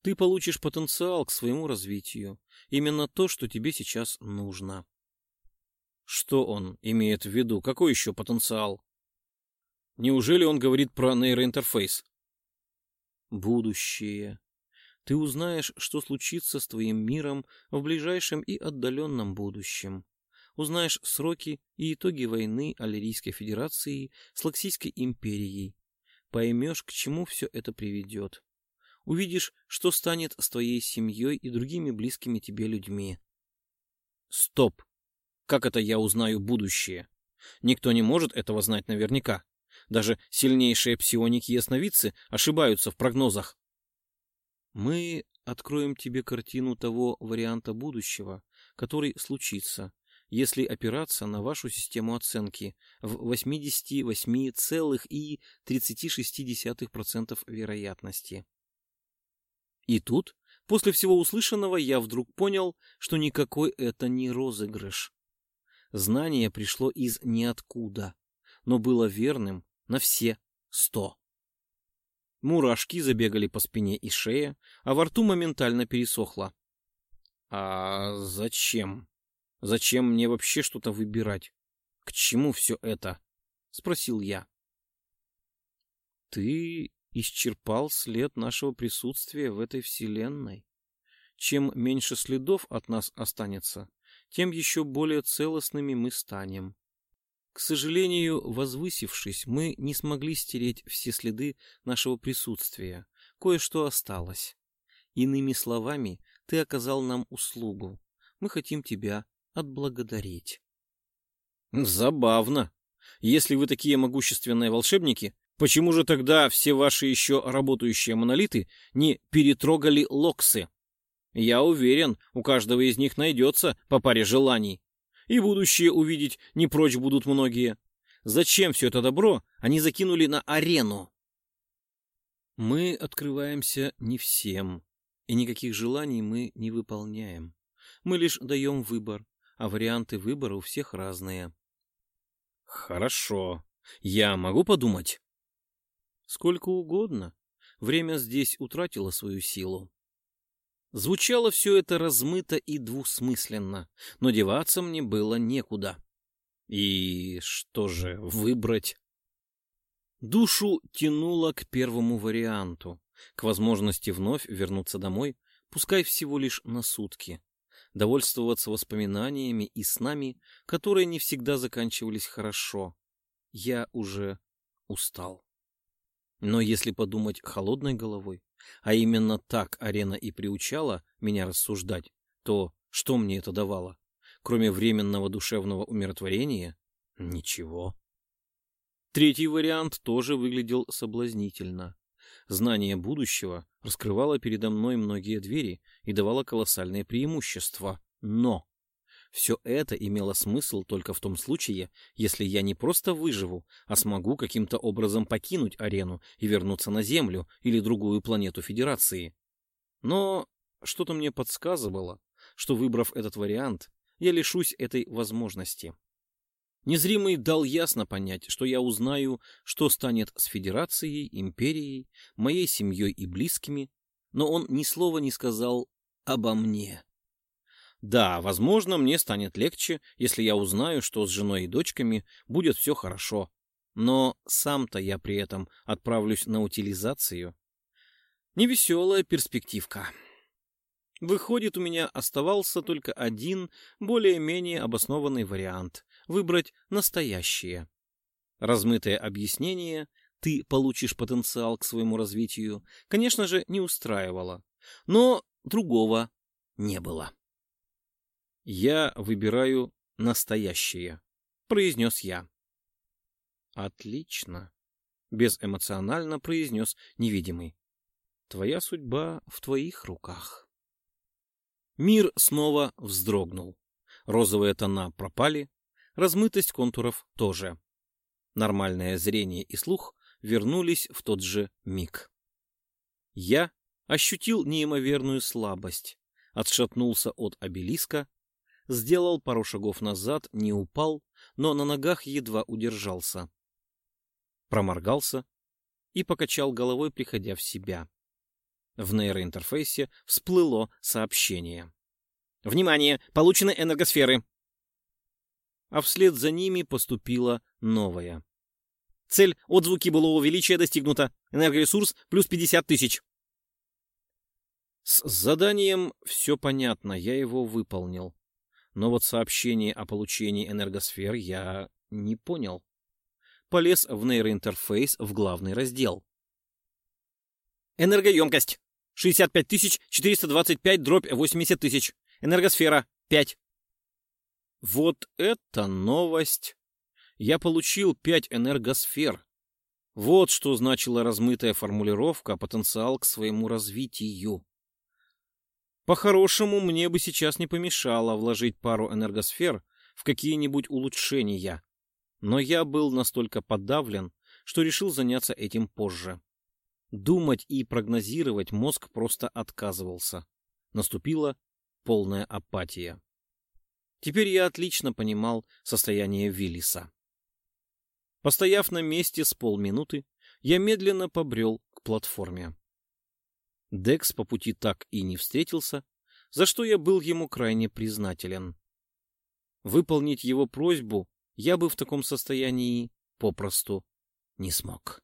Ты получишь потенциал к своему развитию, именно то, что тебе сейчас нужно. Что он имеет в виду? Какой еще потенциал? Неужели он говорит про нейроинтерфейс? Будущее. Ты узнаешь, что случится с твоим миром в ближайшем и отдаленном будущем. узнаешь сроки и итоги войны Аллерийской Федерации с Лаксийской империей. Поймешь, к чему все это приведет. Увидишь, что станет с твоей семьей и другими близкими тебе людьми. Стоп! Как это я узнаю будущее? Никто не может этого знать наверняка. Даже сильнейшие псионики и ясновидцы ошибаются в прогнозах. Мы откроем тебе картину того варианта будущего, который случится, если опираться на вашу систему оценки в 88,36% вероятности. И тут, после всего услышанного, я вдруг понял, что никакой это не розыгрыш. Знание пришло из ниоткуда, но было верным на все сто. Мурашки забегали по спине и шее, а во рту моментально пересохло. А зачем? Зачем мне вообще что-то выбирать? К чему все это? Спросил я. Ты исчерпал след нашего присутствия в этой вселенной. Чем меньше следов от нас останется, тем еще более целостными мы станем. К сожалению, возвысившись, мы не смогли стереть все следы нашего присутствия. Кое-что осталось. Иными словами, ты оказал нам услугу. Мы хотим тебя отблагодарить. Забавно. Если вы такие могущественные волшебники, почему же тогда все ваши еще работающие монолиты не перетрогали локсы? Я уверен, у каждого из них найдется по паре желаний. И будущее увидеть не прочь будут многие. Зачем все это добро они закинули на арену? Мы открываемся не всем, и никаких желаний мы не выполняем. Мы лишь даем выбор, а варианты выбора у всех разные. Хорошо. Я могу подумать? Сколько угодно. Время здесь утратило свою силу. Звучало все это размыто и двусмысленно, но деваться мне было некуда. И что же выбрать? Душу тянуло к первому варианту, к возможности вновь вернуться домой, пускай всего лишь на сутки, довольствоваться воспоминаниями и снами, которые не всегда заканчивались хорошо. Я уже устал. Но если подумать холодной головой, а именно так арена и приучала меня рассуждать, то что мне это давало? Кроме временного душевного умиротворения? Ничего. Третий вариант тоже выглядел соблазнительно. Знание будущего раскрывало передо мной многие двери и давало колоссальные преимущества. Но все это имело смысл только в том случае, если я не просто выживу, а смогу каким-то образом покинуть арену и вернуться на Землю или другую планету Федерации. Но что-то мне подсказывало, что, выбрав этот вариант, я лишусь этой возможности. Незримый дал ясно понять, что я узнаю, что станет с Федерацией, Империей, моей семьей и близкими, но он ни слова не сказал обо мне. Да, возможно, мне станет легче, если я узнаю, что с женой и дочками будет все хорошо. Но сам-то я при этом отправлюсь на утилизацию. Невеселая перспективка. Выходит, у меня оставался только один, более-менее обоснованный вариант — выбрать настоящее. Размытое объяснение «ты получишь потенциал к своему развитию» конечно же не устраивало, но другого не было. «Я выбираю настоящее», — произнес я. «Отлично», — безэмоционально произнес невидимый. «Твоя судьба в твоих руках». Мир снова вздрогнул. Розовые тона пропали, размытость контуров тоже. Нормальное зрение и слух вернулись в тот же миг. Я ощутил неимоверную слабость, отшатнулся от обелиска сделал пару шагов назад, не упал, но на ногах едва удержался. Проморгался и покачал головой, приходя в себя. В нейроинтерфейсе всплыло сообщение. «Внимание! Получены энергосферы!» А вслед за ними поступило новое. «Цель отзвуки былого величия достигнута. Энергоресурс плюс 50 тысяч». С заданием все понятно, я его выполнил. Но вот сообщение о получении энергосфер я не понял. Полез в нейроинтерфейс в главный раздел. Энергоемкость 65 425 дробь 80 тысяч. Энергосфера 5. Вот это новость! Я получил 5 энергосфер. Вот что значила размытая формулировка «потенциал к своему развитию». По-хорошему, мне бы сейчас не помешало вложить пару энергосфер в какие-нибудь улучшения. Но я был настолько подавлен, что решил заняться этим позже. Думать и прогнозировать мозг просто отказывался. Наступила полная апатия. Теперь я отлично понимал состояние Виллиса. Постояв на месте с полминуты, я медленно побрел к платформе. Декс по пути так и не встретился, за что я был ему крайне признателен. Выполнить его просьбу я бы в таком состоянии попросту не смог.